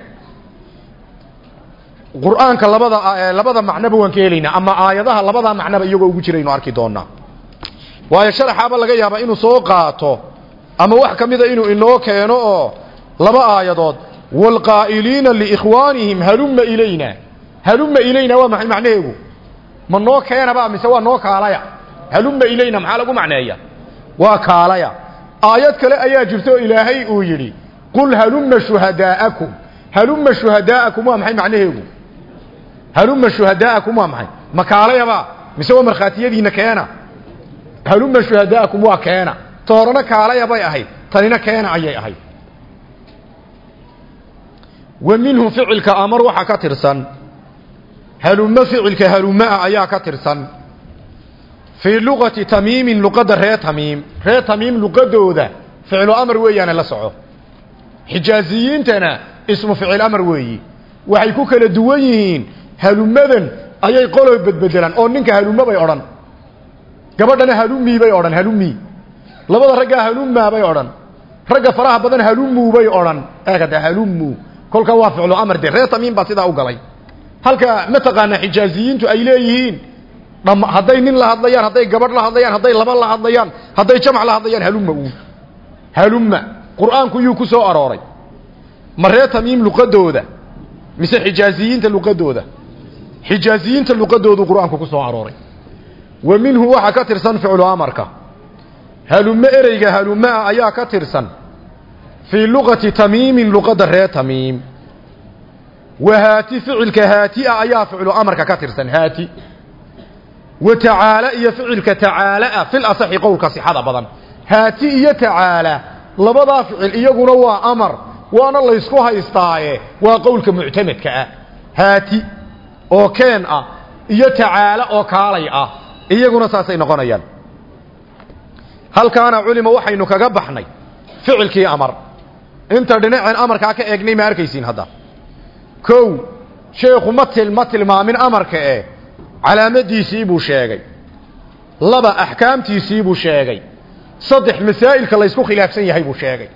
Speaker 1: Qur'aanka labada labada macnoba waan ka ama aayadaha labada macnoba iyagoo ugu jiraynu arki doonaa waayo sharaxaaba laga yaabaa inuu soo qaato ama wax ka inuu inoo keeno oo laba aayadood waalqaa'iliina liikhwaanihim halumma ilayna halumma ilayna waa maxay macnaheegu ma noo keenaba mise waa noo kaalaya? Halumma ilayna maxaa lagu macneeya? Waa kaalaya. Aayad kale ayaa jirta oo ilaahay uu yidhi qul halumma shuhadaa'akum halumma shuhadaa'akum waa maxay macnaheegu halumma shuhadaa'akum waa maxay? Ma kaalayaba mise waa markhaatiyadiina keena? Halumma shuhadaa'akum waa keena. Toorana kaalaya bay ahayd tanina keena ayay ahayd. Wa minhu ficilka amar waxaa ka tirsan halumo ficilka halumaa ayaa ka tirsan. Fii luqati tamiimin luqadda ree tamiim. Ree tamiim luqadooda ficlu amar weeyaane la soco. Xijaaziyiintana ismu ficil amar weeyi. Waxay ku kala duwan yihiin halumadan ayay qolo bedbedelaan oo ninka halumo bay odhan. Gabadhana halumii bay odhan halumii. Labada raggaa halumaa bay odhan. Ragga faraha badan halumuu bay odhan. Eekade halumuu. Kolka waa ficlu amar de. Reer tamiim baa sidaa u galay halka mataqaanaa xijaaziyiintu ay leeyihiin. Hadday nin la hadlayaan hadday gabadh la hadlayaan hadday laba la hadlayaan hadday jamac la hadlayaan haluma uun. Haluma qur'aanku yuu ku soo arooray. Ma reer tamiim luqadooda? Mise xijaaziyiinta luqadooda? Xijaaziyiinta luqadoodu qur'aanku ku soo arooray. Wa minhu waxaa ka tirsan ficlu amarka. Halumo ereyga halumaa ayaa ka tirsan. Fii luqati tamiimin luqadda reer tamiim wa haati ficilka haatia ayaa ficlu amarka ka tirsan haati wa tacaala iyo ficilka tacaalaa fil asaxi qowlka sixada badan haati iyo tacaala labadaa ficil iyaguna waa amar waana laysku haystaaye waa qowlka muctamadka ah haati oo keen ah iyo tacaala oo kaalay ah iyaguna saasay noqonayaan halkaana culima waxaynu kaga baxnay ficilkii amar inta dhinaceen amarkaa ka eegnay ma arkaysiin hadda kow sheekhu ma til ma tilmaamin amarka eh calaamadiisii buu sheegay. Laba axkaamtiisii buu sheegay. Saddex masaa'ilka laysku khilaafsan yahay buu sheegay.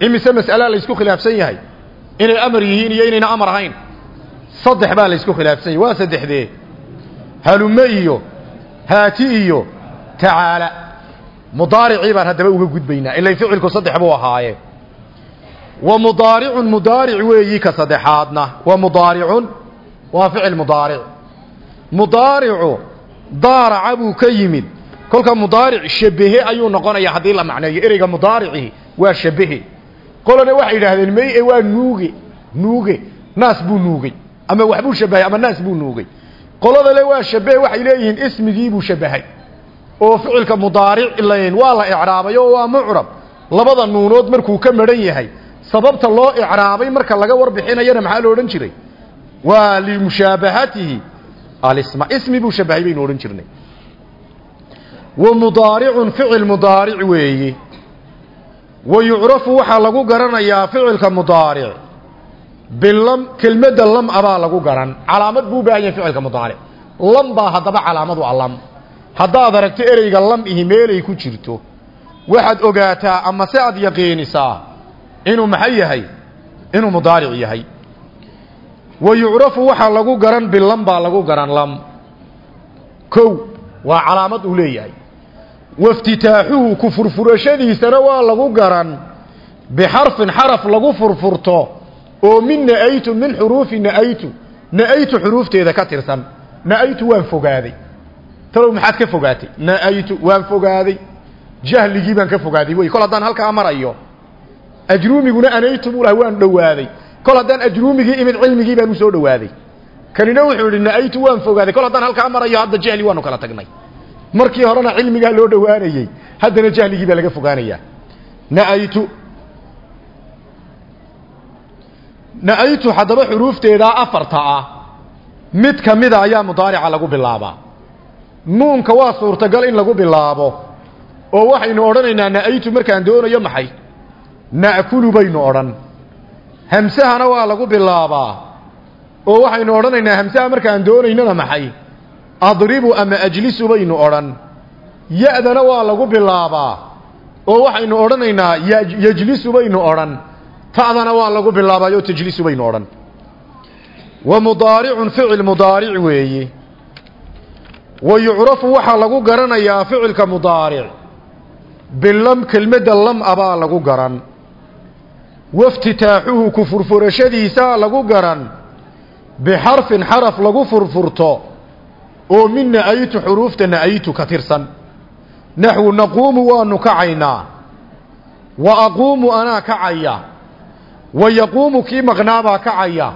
Speaker 1: Imise mas'alaa laysku khilaafsan yahay? Inay amar yihiin iyo inayna amar ahayn? Saddex baa laysku khilaafsan yahay. Waa saddexdee. Halume iyo haati iyo tacaala. Mudaaricii baan haddaba uga gudbaynaa. Ilay ficilku saddex buu ahaaye wa mudaaricun mudaaric weeyi ka saddexaadna. Wa mudaaricun waa ficil mudaaric mudaaricu daaraca buu ka yimid. Kolka mudaaric shabahe ayuu noqonaya haddii la macneeyo. Ereyga mudaaricihi waa shabahe qolana waxay yidhaahdeen may waa nuuge nuuge naas buu nuugey ama waxbuu shabahay ama naas buu nuugey qolada le waa shabahe waxay leeyihiin ismigiibuu shabahay oo ficilka mudaaric layn waa la icraabay oo waa mucrab. Labada nuunood markuu ka maran yahay sababta loo icraabay marka laga warbixinayana maxaa lo odhan jiray? Waa limushaabahatihi alisma ismi buu shabahay baynu odhan jirnay. Wa mudaaricun ficil mudaaric weeye wa yucrafu waxaa lagu garanayaa ficilka mudaaric bilam kelmadda lam abaa lagu garan. Calaamad buu u baahan yahay ficilka mudaaric lam baa haddaba calaamadu a lam. Haddaad aragto ereyga lam ihi meelay ku jirto waxaad ogaataa ama se aad yaqiinisaa inuu maxay yahay? Inuu mudaaric yahay. Wa yucrafu waxaa lagu garan bilam baa lagu garan lam. Kow waa calaamad uu leeyahay. Waftitaaxuhu ku furfurashadiisana waa lagu garan bixarfin xaraf lagu furfurto oo min na'aytu min xuruufi na'aytu na'aytu xuruufteeda ka tirsan. Na'aytu waan fogaaday. Talow maxaad ka fogaatay? Na'aytu waan fogaaday. Jahligii baan ka fogaaday wey kol haddaan halkaa marayo ajruumiguna anaytu buu waan dhowaaday. Kol haddaan ajruumigii imid cilmigii baan u soo dhowaaday. Kanina wuxuu yidhi na'aytu waan fogaaday kol haddaan halkaa marayo hadda jahli waanu kala tagnay. Markii horena cilmigaa loo dhowaanayey haddana jahligii baa laga fogaanayaa na'aytu. Na'aytu haddaba xuruufteedaa afarta ah mid ka mida ayaa mudaarica lagu bilaabaa. Nuunka waa suurtagal in lagu bilaabo oo waxaynu odhanaynaa na'aytu markaan doonayo maxay na'kulu baynu odhan. Hamsahana waa lagu bilaabaa. Oo waxaynu odhanaynaa hamsaha markaan doonaynona maxay? Adribu ama ajlisu baynu odhan. Ya-dana waa lagu bilaabaa. Oo waxaynu odhanaynaa yejlisu baynu odhan. Ta'dana waa lagu bilaabaa oo tajlisu baynu odhan. Wa mudaaricun ficil mudaaric weeye wa yucrafu waxaa lagu garanayaa ficilka mudaaric bilam kelmadda lam abaa lagu garan waftitaaxuhu ku furfurashadiisaa lagu garan bixarfin xaraf lagu furfurto oo min na'aytu xuruufta na'aytu ka tirsan. Naxwu naquumu waanu kacaynaa wa aquumu anaa kacaya wa yaquumu kii maqnaabaa kacaya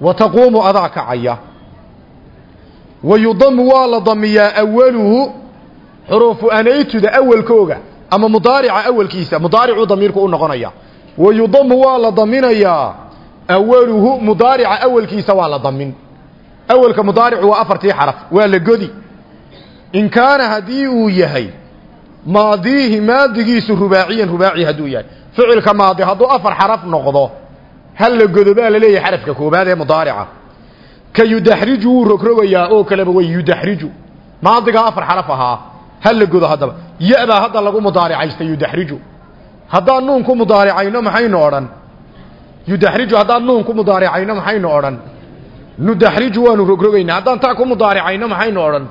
Speaker 1: wa taquumu adaa kacaya. Wa yudamu waa la damiyaa awaluhu xuruufu anaytuda awalkooga ama mudaarica awalkiisa mudaaricuu damiirku u noqonaya wa yudamu waa la daminayaa awaluhu mudaarica awalkiisa waa la damin awalka mudaaricu waa afartii xaraf waa la godi in kaana haddii uu yahay maadiihi maadigiisu rubaaciyan rubaaci hadduu yahay ficilka maadi hadduu afar xaraf noqdo hal la godo baa la leeyahay xarafka koobaad ee mudaarica ka yudaxriju wuu rogrogayaa oo kaleba way yudaxriju maadigaa afar xaraf godo haddaba ya-baa lagu mudaaricaysta yudaxriju haddaan nuun ku mudaaricayno maxaynu odhan? Yudaxriju haddaan nuun ku mudaaricayno maxaynu odhan? Nudaxriju waanu rogrogaynaa. Haddaan taa ku mudaaricayno maxaynu odhan?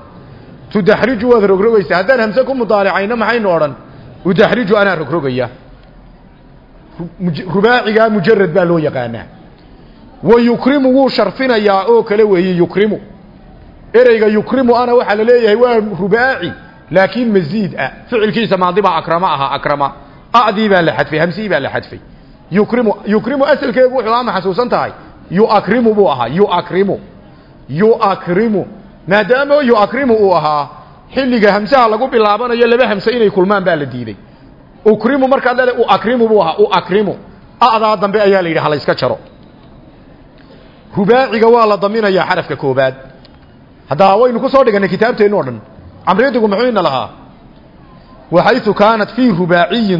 Speaker 1: Tudaxriju waad rogrogaysaa haddaan hamse ku mudaaricayno maxaynu odhan? Udaxriju anaa rogrogaya. Rubaacigaa mujarad baa loo yaqaanaa. Wa yukrimu wuu sharfinayaa oo kale weeye yukrimu. Ereyga yukrimu ana waxaa la leeyahay waa rubaaci laakiin masiid ah. Ficilkiisa maadi baa akrama ahaa akrama adii baa la xadfay hamsii baa la xadfay yukrimu yukrimu asalkeegu wuxuu ama xasuusan tahay yuakrimu buu ahaa yuakrimu yuakrimu maadaama yuakrimu uu ahaa xilliga hamsaha lagu bilaabanayo laba hamse inay kulmaan baa la diiday ukrimu markaad leedahay uakrimu buu ahaa uakrimu adaa dambe ayaa la yidhi ha la yska jaro rubaaciga waa la daminayaa xarafka koobaad haddaba waynu ku soo dhiganay kitaabteennu o dhan camridigu muxuu lahaa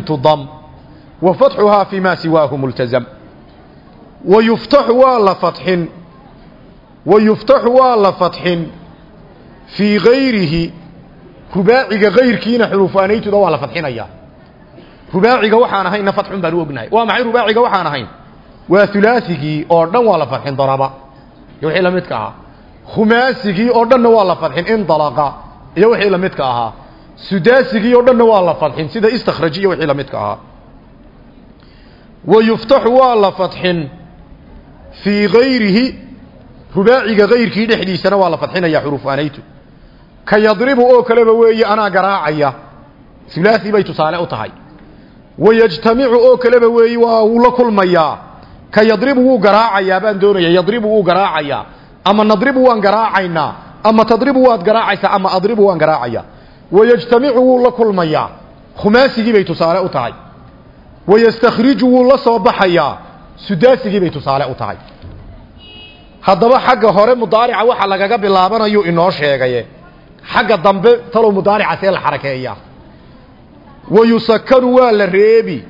Speaker 1: tudam wa fatxuhaa fii maa siwaahu multazam wa yuftaxu waa la fadxin wa yuftaxu waa la fadxin fii gayrihi rubaaciga kayrkiina xuruufaanaytuda waa la fadxinayaa rubaaciga waxaan ahayna fadxun baan u ognahay waa maxay rubaaciga waxaan ahayn waa hulaasigii oo dhan waa la fadxin daraba iyo wixii la midka ahaa khumaasigii oo dhanna waa la fadxin indalaqa iyo wixii la midka ahaa sudaasigii oo dhanna waa la fadxin sida istakhraji iyo wixii la midka ahaa. Wa yuftaxu waa la fadxin fii gayrihi rubaaciga kayrkii dhexdiisana waa la fadxinaya xuruuf aanaytu. Ka yadribu oo kaleba weeye anaa garaacaya hulaasi bay tusaale u tahay. Wayajtamicu oo kaleba weeye waa wuu la kulmayaa. Ka yadribu wuu garaacayaa baan doonaya yadribu wuu garaacayaa. Ama nadribu waan garaacaynaa ama tadribu waad garaacaysaa ama adribu waan garaacayaa wayajtamicu wuu la kulmayaa khumaasigii bay tusaale u tahay wayastakhriju wuu la soo baxayaa sudaasigii bay tusaale u tahay haddaba xagga hore mudaarica waxa lagaga bilaabanayu inoo sheegaye xagga dambe talow mudaarica see la xarakeeyaa wayusakanu waa la reebi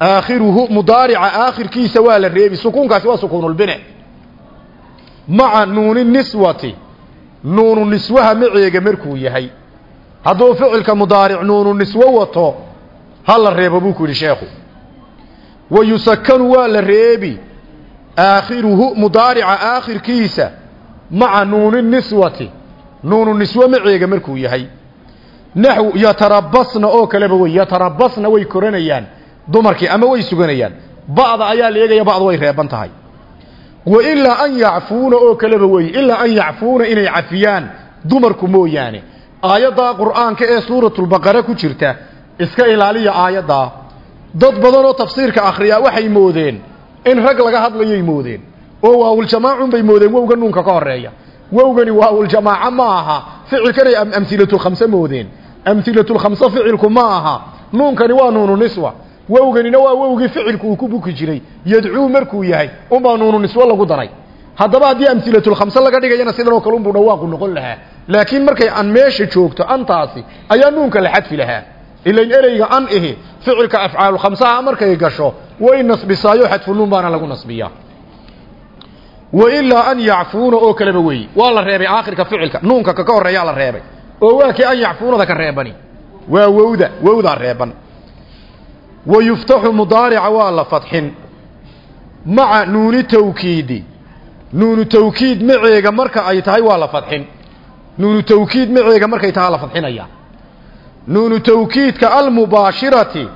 Speaker 1: aakhiruhu mudaarica aakhirkiisa waa la reebi sukuunkaasi waa sukuunulbine maca nuuni niswati nuunu niswaha maceega markuu yahay hadduu ficilka mudaaric nuunu niswo wato ha la reebo buu ku yidhi sheekhu. Wayusakanu waa la reebi aakhiruhu mudaarica aakhirkiisa maca nuuni niswati. Nuunu niswo maceega markuu yahay. Naxw yatarabasna oo kaleba wey yatarabasna way koranayaan dumarkii ama way suganayaan. Ba'da ayaa la eegaya ba'da way reeban tahay. Wa an yacfuuna oo kaleba wey ilaa an yacfuuna inay cafiyaan dumarku mooyaane aayaddaa qur'aanka ee suuratulbaqara ku jirta iska ilaaliya aayaddaa dad badan oo tafsiirka akhriyaa waxay moodeen in rag laga hadlayay moodeen oo waawuljamaacun bay moodeen wowga nuunka ka horreeya wowgani waawuljamaaca ma aha ficilkanay amhilatulkhamse moodeen. Amhilatulkhamse ficilku ma aha nuunkani waa nuunu niswa. Wowganina waa wowgii ficilku uu ku buki jiray yadcuu markuu yahay unbaa nuunu niswo lagu daray haddaba haddii amhilatulkhamse laga dhigayana sidan oo kale unbuu dhawaaqu noqon lahaa laakiin markay an meesha joogto antaasi ayaa nuunka la xadfi lahaa. Ilain ereyga an ihi ficilka afcaalulkhamsaha markay gasho way nasbisaayo xadfu nuun baana lagu nasbiyaa. Wa ilaa an yacfuuna oo kaleba weeye waa la reebay aakhirka ficilka nuunka kaka horreeyaa la reebay. Oo waa kii an yacfuunada ka reebani waa wowda wowdaa reeban. Wa yuftaxu mudaarica waa la fadxin. Maca nuuni tawkiidi nuunu tawkiid maceega nuunu tawkiid maceega markay tahay la fadxinaya. Nuunu tawkiidka almubaashirati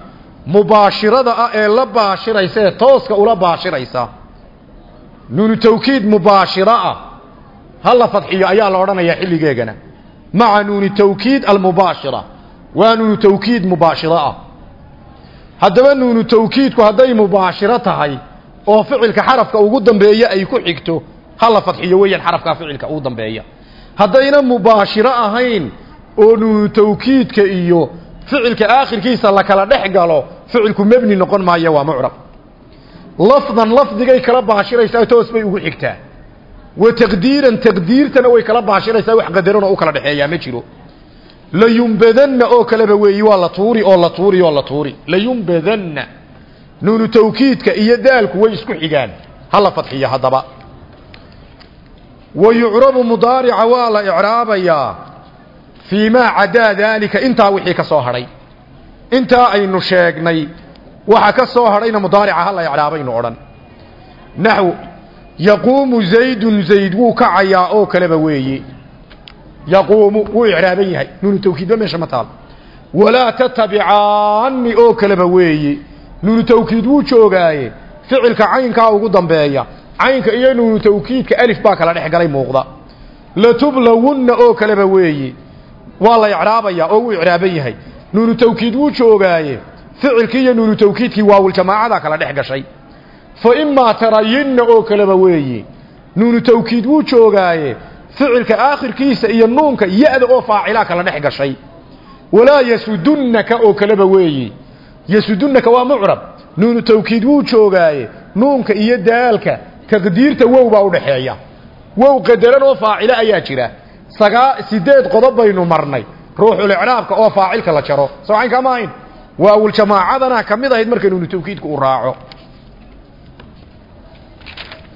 Speaker 1: mubaashirada ah ee la baashiraysa ee tooska ula baashiraysa. Nuunu tawkiid mubaashiro ah ha la fadxiyo ayaa la odhanayaa xilligeegana. Maca nuuni tawkiid almubaashira waa nuunu tawkiid mubaashiro ah. Haddaba nuunu tawkiidku hadday mubaashiro tahay oo ficilka xarafka ugu dambeeya ay ku xigto ha la fadxiyo weeyaan xarafkaa ficilka ugu dambeeya haddayna mubaashiro ahayn oo nuunu tawkiidka iyo ficilka aakhirkiisa la kala dhex galo ficilku mebni noqon maayo waa mucrab. Lafdan lafdigay kala baashiraysaa toos bay ugu xigtaa. Wa taqdiiran taqdiirtana way kala baashiraysaa wax qadaran oo u kala dhexeeyaa ma jiro. Layumbadanna oo kaleba weeyi waa la tuuri oo la tuuri oo la tuuri. Layumbadanna nuunu tawkiidka iyo daalku way isku xigaan. Ha la fadxiyo haddaba wa yucrabu mudaarica waa la icraabayaa fii maa cadaa daalika intaa wixii ka soo hadhay intaa aynu sheegnay waxa ka soo hadhayna mudaarica hala icraabaynu odhan naxw yaquumu zaydun zayd wuu kacayaa oo kaleba weeye yaquumu wuu icraaban yahay nuunu tawkiidba meesha ma taal walaa tatabicaani oo kaleba weeye nuunu tawkiid wuu joogaaye ficilka caynkaa ugu dambeeya caynka iyo nuunu tawkiidka alif baa kala dhex galay muuqda. Latublawunna oo kaleba weeye waa la icraabayaa oo wuu icraaban yahay. Nuunu tawkiid wuu joogaaye. Ficilkii iyo nuunu tawkiidkii waawuljamaacada kala dhex gashay. Fa imaa tarayinna oo kaleba weeye nuunu tawkiid wuu joogaaye. Ficilka aakhirkiisa iyo nuunka ya-da oo faacilaa kala dhex gashay. Walaa yasudunnaka oo kaleba weeye yasudunnaka waa mucrab. Nuunu tawkiid wuu joogaaye. Nuunka iyo daalka taqdiirta wow baa udhaxeeya wow qadaran oo faacilo ayaa jira. Sagaa sideed qodob baynu marnay. Ruuxulicraabka oo faacilka la jaro. Soo cayn kama ahayn waa awal jamaacadana ka mid ahayd marka nuunu u raaco.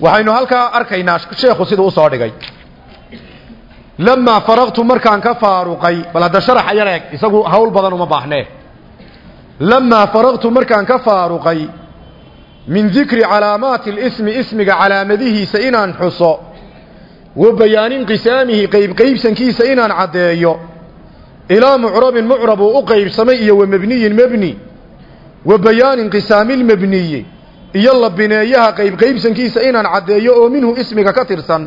Speaker 1: Waxaynu halkaa arkaynaa sheekhu siduu u soo dhigay. Lamaa faraqtu markaan ka faaruqay bal hadda sharaxa yar eeg isagu hawl badan uma baahnee lamaa faraqtu markaan ka faaruqay min dikri calaamaati lismi ismiga calaamadihiisa inaan xuso wa bayaani inqisaamihi qaybqaybsankiisa inaan caddeeyo ilaa mucrabin mucrab uu u qaybsamay iyo wa mebniyin mebni wa bayaani inqisaami lmebniyi iyo la bineeyaha qaybqaybsankiisa inaan caddeeyo oo minhu ismiga ka tirsan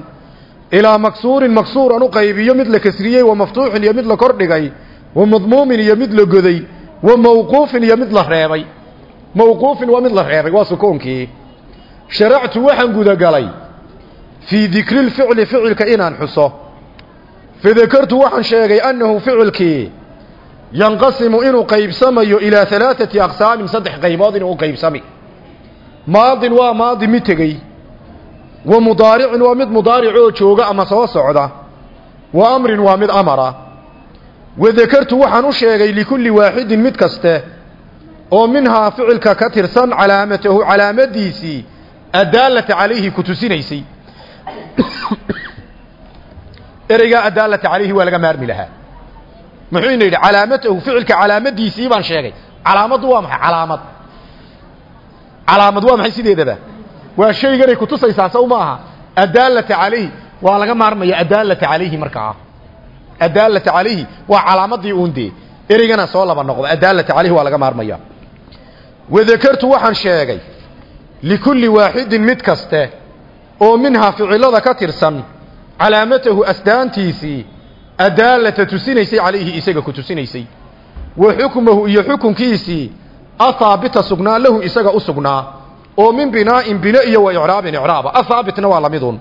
Speaker 1: ilaa maksuurin maksuuran u qaybiyo mid la kasriyey wa maftuuxin iyo mid la kordhigay wa madmuumin iyo mid la goday wa mawquufin iyo mid la reebay mawquufin waa mid la reebay waa sukoonkii. Sharactu waxaan gudagalay fii dikri lficli ficilka inaan xuso. Fadakartu waxaan sheegay annahu ficilkii yanqasimu inuu qaybsamayo ilaa alaaati aqsaamin saddex qaybood inuu qaybsami. Maadin waa maadi mid tegey wa mudaaricin waa mid mudaaricoo jooga ama soo socda wa amrin waa mid amara. Wadakartu waxaan u sheegay likulli waaxidin mid kaste oo minhaa ficilka ka tirsan calaamatahu calaamadiisii addaalata calayhi ku tusinaysay. Ereygaa addaalata calayhi waa laga maarmi lahaa. Muxuu ina yidhi calaamatahu ficilka calaamadiisii baan sheegay. Calaamaddu waa maxay? Calaamad. Calaamad waa maxay sideedaba? Waa shayganay kutusaysaa saw ma aha. Addaalata calayhi waa laga maarmaya addaalata calayhi markaa addaalata calayhi waa calaamadii uun dee. Ereygana soo laba noqdo addaalata calayhi waa laga maarmaya wadakartu waxaan sheegay likulli waaxidin mid kaste oo minhaa ficilada ka tirsan calaamatahu asdaantiisii addaalata tusinaysay calayhi isaga ku tusinaysay. Wa xukmahu iyo xukunkiisii athaabita sugnaa lahu isaga u sugnaa oo min binaa'in bine iyo wa icraabin icraaba. Athaabitna waa lamidun.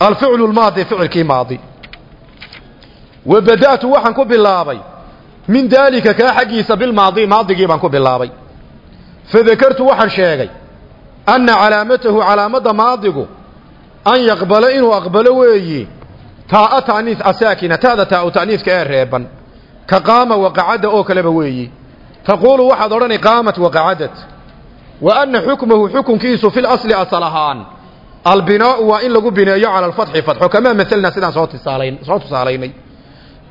Speaker 1: Alficlu lmaadi ficilkii maadi. Wa bada'tu waxaan ku bilaabay. Min daalika kaa xaggiisa bilmaadi maadigii baan ku bilaabay fadakartu waxaan sheegay anna calaamatahu calaamadda maadigu an yaqbalo inuu aqbalo weeyi taaa ta'niis asaakina ta'da taau ta'niiska ee reeban ka qaama waqacadda oo kaleba weeyi taquulu waxaad odhani qaamat waqacadat wa anna xukmahu xukunkiisu fi lasli asal ahaan albinaau waa in lagu bineeyo cala alfatxi fatxo kamaa maselnaa sidaan soo tisaalayn soo tusaalaynay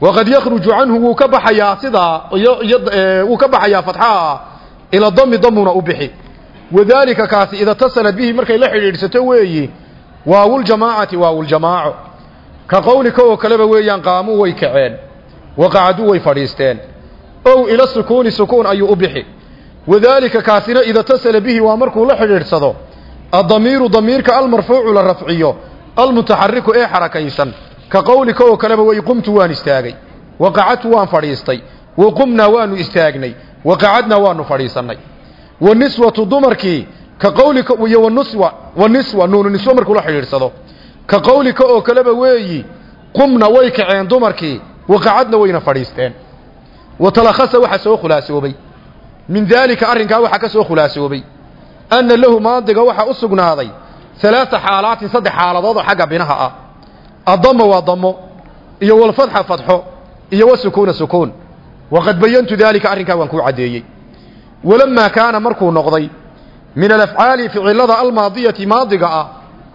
Speaker 1: waqad yakhruju canhu wuu ka baxayaa sidaa wuu ka baxayaa fatxaha ila dami damuna u bixi. Wadaalika kaasi ida tasalat bihi markay la xidhiidhsato weeyi waawuljamaacati waawuljamaaco ka qowlika oo kaleba weeyaan qaamuu way kaceen waqacaduu way fadhiisteen. Ow ila sukuuni sukuun ayuu u bixi. Wadaalika kaasina ida tasala bihi waa markuu la xidhiidhsado addamiiru damiirka almarfuucu la rafciyo almutaxariku ee xarakaysan. Ka qowlika oo kaleba wey qumtu waan istaagay waqacadtu waan fadhiistay wa qumnaa waanu istaagnay waqacadnaa waanu fadhiisannay. Wa niswatu dumarkii ka qowlika iyo wanuswa wa niswa nuunu niswa markuu la xidhiidhsado. Ka qowlika oo kaleba weeyi qumna way kaceen dumarkii waqacadna wayna fadhiisteen. Wa talakhasa waxaa soo khulaasoobay min daalika arrinkaa waxaa ka soo khulaasoobay anna lahu maadiga waxaa u sugnaaday halaata xaalaatin saddex xaaladood oo xagga binaha ah. Addamo waa damo iyo walfatxa fatxo iyo wasukuuna sukuun waqad bayantu daalika arrinkaa waan kuu caddeeyey walamaa kaana markuu noqday min alafcaali ficilada almaadiyati maadiga ah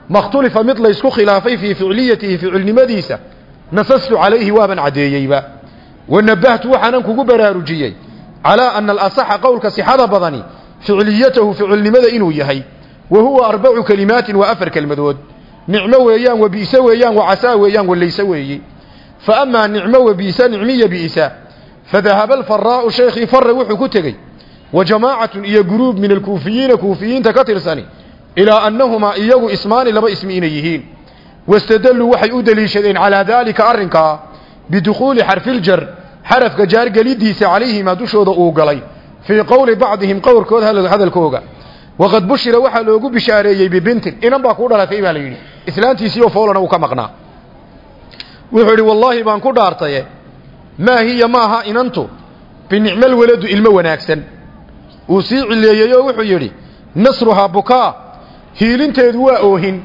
Speaker 1: makhtulifa mid laysku khilaafay fii ficliyatihi ficilnimadiisa nasastu calayhi waaban caddeeyeyba wanabahtu waxaanan kugu baraarujiyey calaa ana alasaxa qowlka sixada badani ficliyatahu ficilnimada inuu yahay wa huwa arbacu kelimaatin waa afar kelmadood nicmo weeyaan wa bi'se weeyaan wa casaa weeyaan walayse weeyi fa amaa nicmo wa nicmiya bi'sa fadahaba alfaraa'u sheekhii farre wuxuu ku tegey wa jamaacatun iyo guruub min alkuufiyiina kuufiyiinta ka tirsani ilaa annahumaa iyagu ismaani laba ismi inay yihiin wastadalluu waxay u deliishadeen calaa daalika arrinkaa bidukhuuli xarfiljar xarafka jaargelidiisa calayhimaa dushooda uu galay fii qowli bacdihim qowrkood hadalkooga waqad bushira waxaa loogu bishaareeyey bibintin inan baa kuu dhalatay baa la yidhi islaantiisii oo foolana maa hiya maaha inantu? Binicmal waladu ilmo wanaagsan. Uu sii cileeyey oo wuxuu yidhi nasruhaa bukaa hiilinteedu waa oohin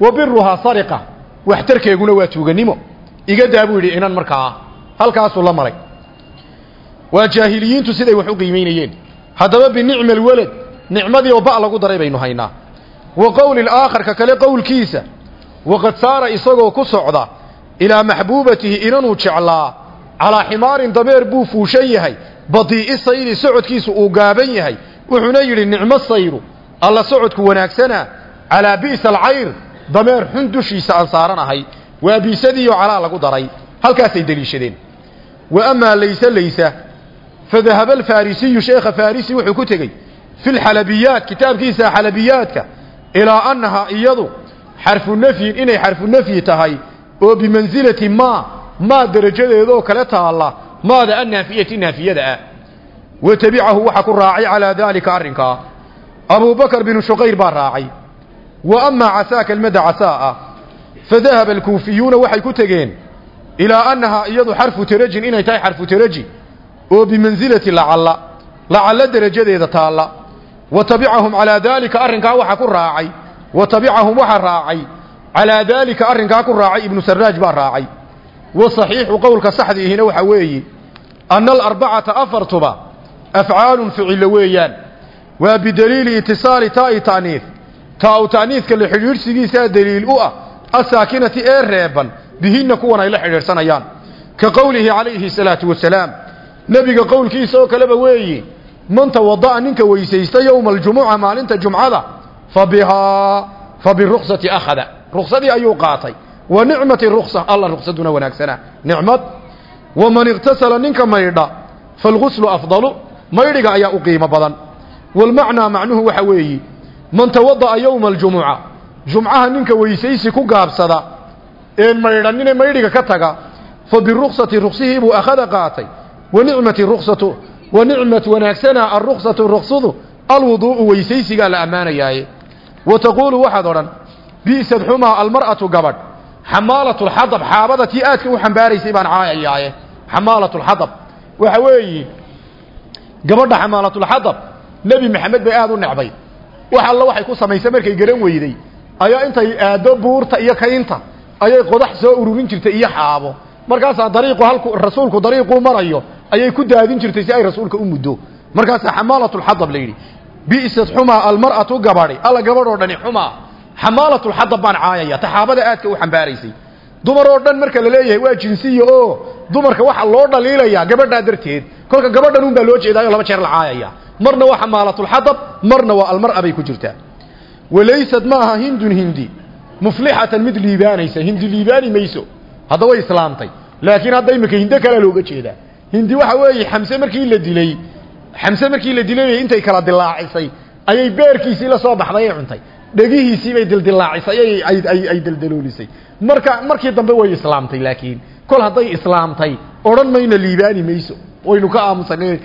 Speaker 1: wa biruhaa sariqa waxtarkeeguna waa tuuganimo iga daa buu yidhi inan markaa halkaasuu la maray waa jaahiliyiintu siday wax u qiimaynayeen haddaba binicma alwalad nicmadii oo ba lagu daray baynu haynaa. Wa qowli aakharka kale qowlkiisa waqad saara isagoo ku socda ilaa maxbuubatihi inanuu jeclaa calaa ximaarin dameer buu fuushan yahay badii'i sayri socodkiisu uu gaaban yahay wuxuuna yidhi nicmo sayru alla socodku wanaagsana calaa bi'sa alcayr dameer xun dushiisa aan saaranahay waa biisadiiyo calaa lagu daray. Halkaasay deliishadeen. Wa amaa layse laysa fadahaba alfarisiyu sheekha farisi wuxuu ku tegey fi lxalabiyaat kitaabkiisa xalabiyaadka ilaa annahaa iyadu xarfu nafyin inay xarfu nafyi tahay oo bimansilati maa maa derajadeedoo kale taalla maada annaafiyati naafiyada ah wa tabicahu waxa ku raacay calaa daalika arrinkaa abubakr binu shuqayr baa raacay wa amaa casaa kelmadda casaa ah fadahaba alkuufiyuuna waxay ku tegeen ilaa annahaa iyadu xarfu tarajin inay tahay xarfu taraji oo bimansilati lacalla lacalla derajadeeda taalla wa tabicahum calaa daalika arrinkaa waxa ku raacay wa tabicahum waxa raacay calaa daalika arrinkaa ku raacay ibnu saraaj baa raacay wa saxiixu qowlka saxdiihina waxa weeye anna alarbacata afartuba afcaalun ficilo weeyaan. Waa bidaliili itisaali taa'i ta'niif. Taa-u ta'niifka la xidhiidhsigiisaa daliil u ah asaakinati ee reeban bihinna kuwan ay la xidhiidhsanayaan. Ka qowlihi calayhi salaatu wasalaam nebiga qowlkiisa oo kaleba weeyi man tawada'a ninka weysaysta yowma aljumuca maalinta jumcada fa bihaa fa ruksadii ayuu qaatay wa nicmati ruksa alla ruksaduna wanaagsana. Nicmad waman iqtasala ninka maydha falguslu afdalu. Maydhiga ayaa u qiimo badan. Walmacnaa macnuhu waxa weeyi man tawada'a yowma aljumuca jumcaha ninka weysaysi ku gaabsada een maydhanine maydhiga ka taga fa biruksati ruksihiibuu akhada qaatay. Wa nicmati ruksatu wa nicmat wanaagsana alruksatu ruksadu alwuduu'u weysaysigaa la ammaanayaaye xamaalatu lxadab xaabada tii aadka u xambaaraysay baan caayayaaye xamaalatu lxadab waxa weeyi gabadha xamaalatulxadab nebi maxamed bay aada u necbay. Wax alla waxay ku samaysay markay garan weyday ayaa intay aado buurta iyo kaynta ayay qodax soo ururin jirtay iyo xaabo. Markaasaa dariiqu halku rasuulku dariiquu marayo ayay ku daadin jirtay si ay rasuulka u muddo. Markaasaa xamaalatulxadab la yidhi. Bi'sad xumaa almar'atu gabadhi. Alla gabadhoo dhani xumaa xamaalatulxadab baan caayaya. Taxaabada aadka u xambaaraysay dumar oo dhan marka la leeyahay waa jinsiya oo dumarka waxa loo dhaliilayaa gabadhaa darteed. Kolka gabadhan un baa loo jeedaayo laba jeer la caayaya. Marna waa xamaalatulxadab marna waa almar'a bay ku jirtaa walaysad maaha hindun hindi. Muflixatan mid liibaanaysa. Hindi liibaani mayso. Hadda way islaamtay. Laakiin hadda imika hindo kalea looga jeedaa. Hindi waxa weeye xamse markii la dilay xamse markii la dilay intay kala dilaacisay ayay beerkiisii la soo baxday ay cuntay dhegihiisii bay dildilaacisay ay daldaloolisay marka markii dambe way islaamtay laakiin kol hadday islaamtay odhan mayna liibaani mayso. Waynu ka aamusanay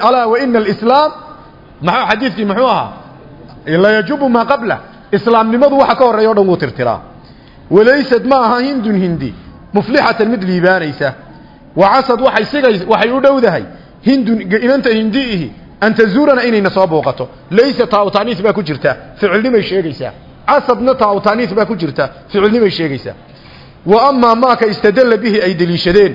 Speaker 1: alaa waina alislaam maxaa xadiidkii muxuu ahaa? La yajubu maa qabla. Islaamnimadu waxa ka horreeya dhan wuu tirtiraa. Walaysad ma aha hindun hindi muflixatan mid liibaanaysa. Wacasad waxay sigays waxay u dhowdahay. Hindun inanta hindiihi an tazuurana inayna soo booqato laysa taawtaaniis baa ku jirta ficilnimay sheegaysaa casadna taawtaaniis baa ku jirta ficilnimay sheegaysaa wa amaa maaka istadalla bihi ay deliishadeen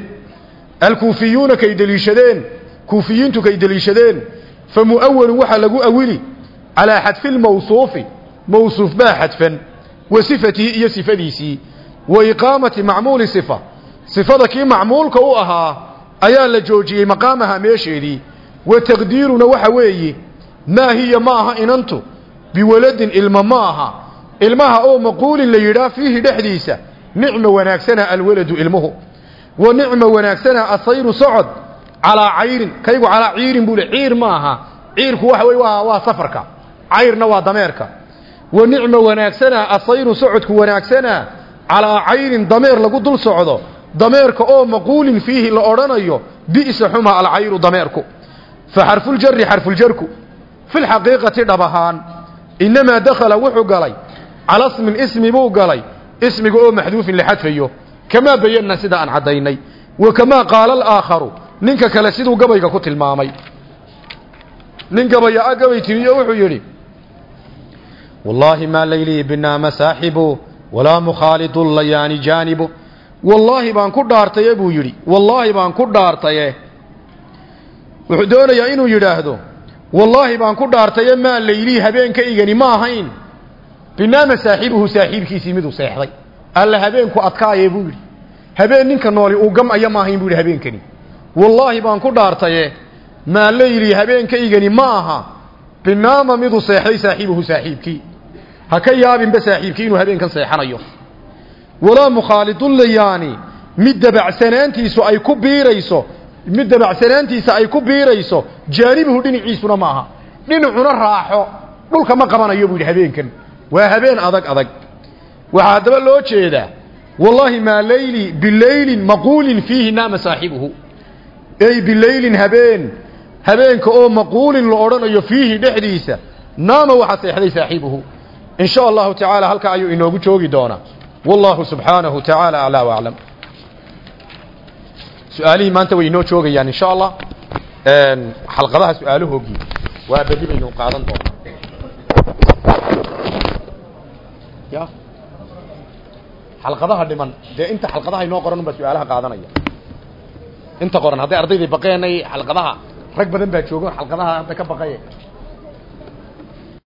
Speaker 1: alkuufiyuuna kay deliishadeen kuufiyiintu kay deliishadeen fa mu'awalun waxaa lagu awili calaa xadfi lmawsuufi mawsuuf baa xadfan wa sifatihi iyo sifadiisii wa iqaamati macmuuli sifa sifada kii macmuulka u ahaa ayaa la joojiyey maqaamaha meesheedii wa taqdiiruna waxa weeye maa hiya ma aha inantu biwaladin ilma ma aha. Ilmaha oo maquulin la yidhaah fiihi dhexdiisa nicma wanaagsana alwaladu ilmuhu. Wa nicma wanaagsana asayru socod calaa cayrin kaygu calaa ciirin buu le ciir ma aha. Ciirku waxa wey waa safarka cayrna waa dameerka. Wa nicma wanaagsana asayru socodku wanaagsana calaa cayrin dameer lagu dul socdo. Dameerka oo maquulin fiihi la odhanayo bi'sa xuma alcayru dameerku fa xarfuljari xarfuljarku fi lxaqiiqati dhab ahaan inamaa dakhala wuxuu galay cala smin ismi buu galay ismiga oo maxduufin la xadfayo. Kamaa bayanna sida aan caddaynay wa kamaa qaala alaakharu ninka kale siduu gabayga ku tilmaamay. Nin gabaya a gabay tiriyo wuxuu yidhi wallaahi maa laylii binaama saaxibu walaa mukhaalidu layaani jaanibu. Wallaahi baan ku dhaartaye buu yidhi wallaahi baan ku dhaartaye wuxuu doonayaa inuu yidhaahdo wallaahi baan ku dhaartaye maa laylii habeenkaygani ma ahayn. Binaama saaxibuhu saaxiibkiisii miduu seexday. Alla habeenku adkaaye buu yidhi. Habeen ninka nooli uu gamaya ma ahayn buu yidhi habeenkani. Wallaahi baan ku dhaartaye maa laylii habeenkaygani ma aha. Binaama miduu seexday saaxiibuhu saaxiibkii. Ha ka yaabinba saaxiibkii inuu habeenkan seexanayo. Walaa mukhaalidulayaani mid dabacsanaantiisu ay ku biirayso mid dabacsanaantiisa ay ku biirayso jaanibuhu dhinaciisuna ma aha. Dhinacuna raaxo dhulka ma qabanayo buu yidhi habeenkan waa habeen adag adag. Waxaa haddaba loo jeedaa wallaahi maa layli bilaylin maquulin fiihi naama saaxibuhu. Ey bilaylin habeen habeenka oo maquulin la odhanayo fiihi dhexdiisa naama waxaa seexday saaxiibuhu in sha allahu tacaala halkaa ayuu inoogu joogi doonaa. Wallahu subxaanahu tacaala aclaa waclam su'aalihii maanta way inoo joogayaan in sha allah xalqadaha su'aalahoogii waa berri baynu qaadan doonaa. Ya. Xalqadaha dhiman. Dee inta xalqadaha inoo qoran unbaa su'aalaha qaadanaya. Inta qoran hadday ardaydii baqeenay xalqadaha rag badan baa joogo xalqadaha hadda ka baqaye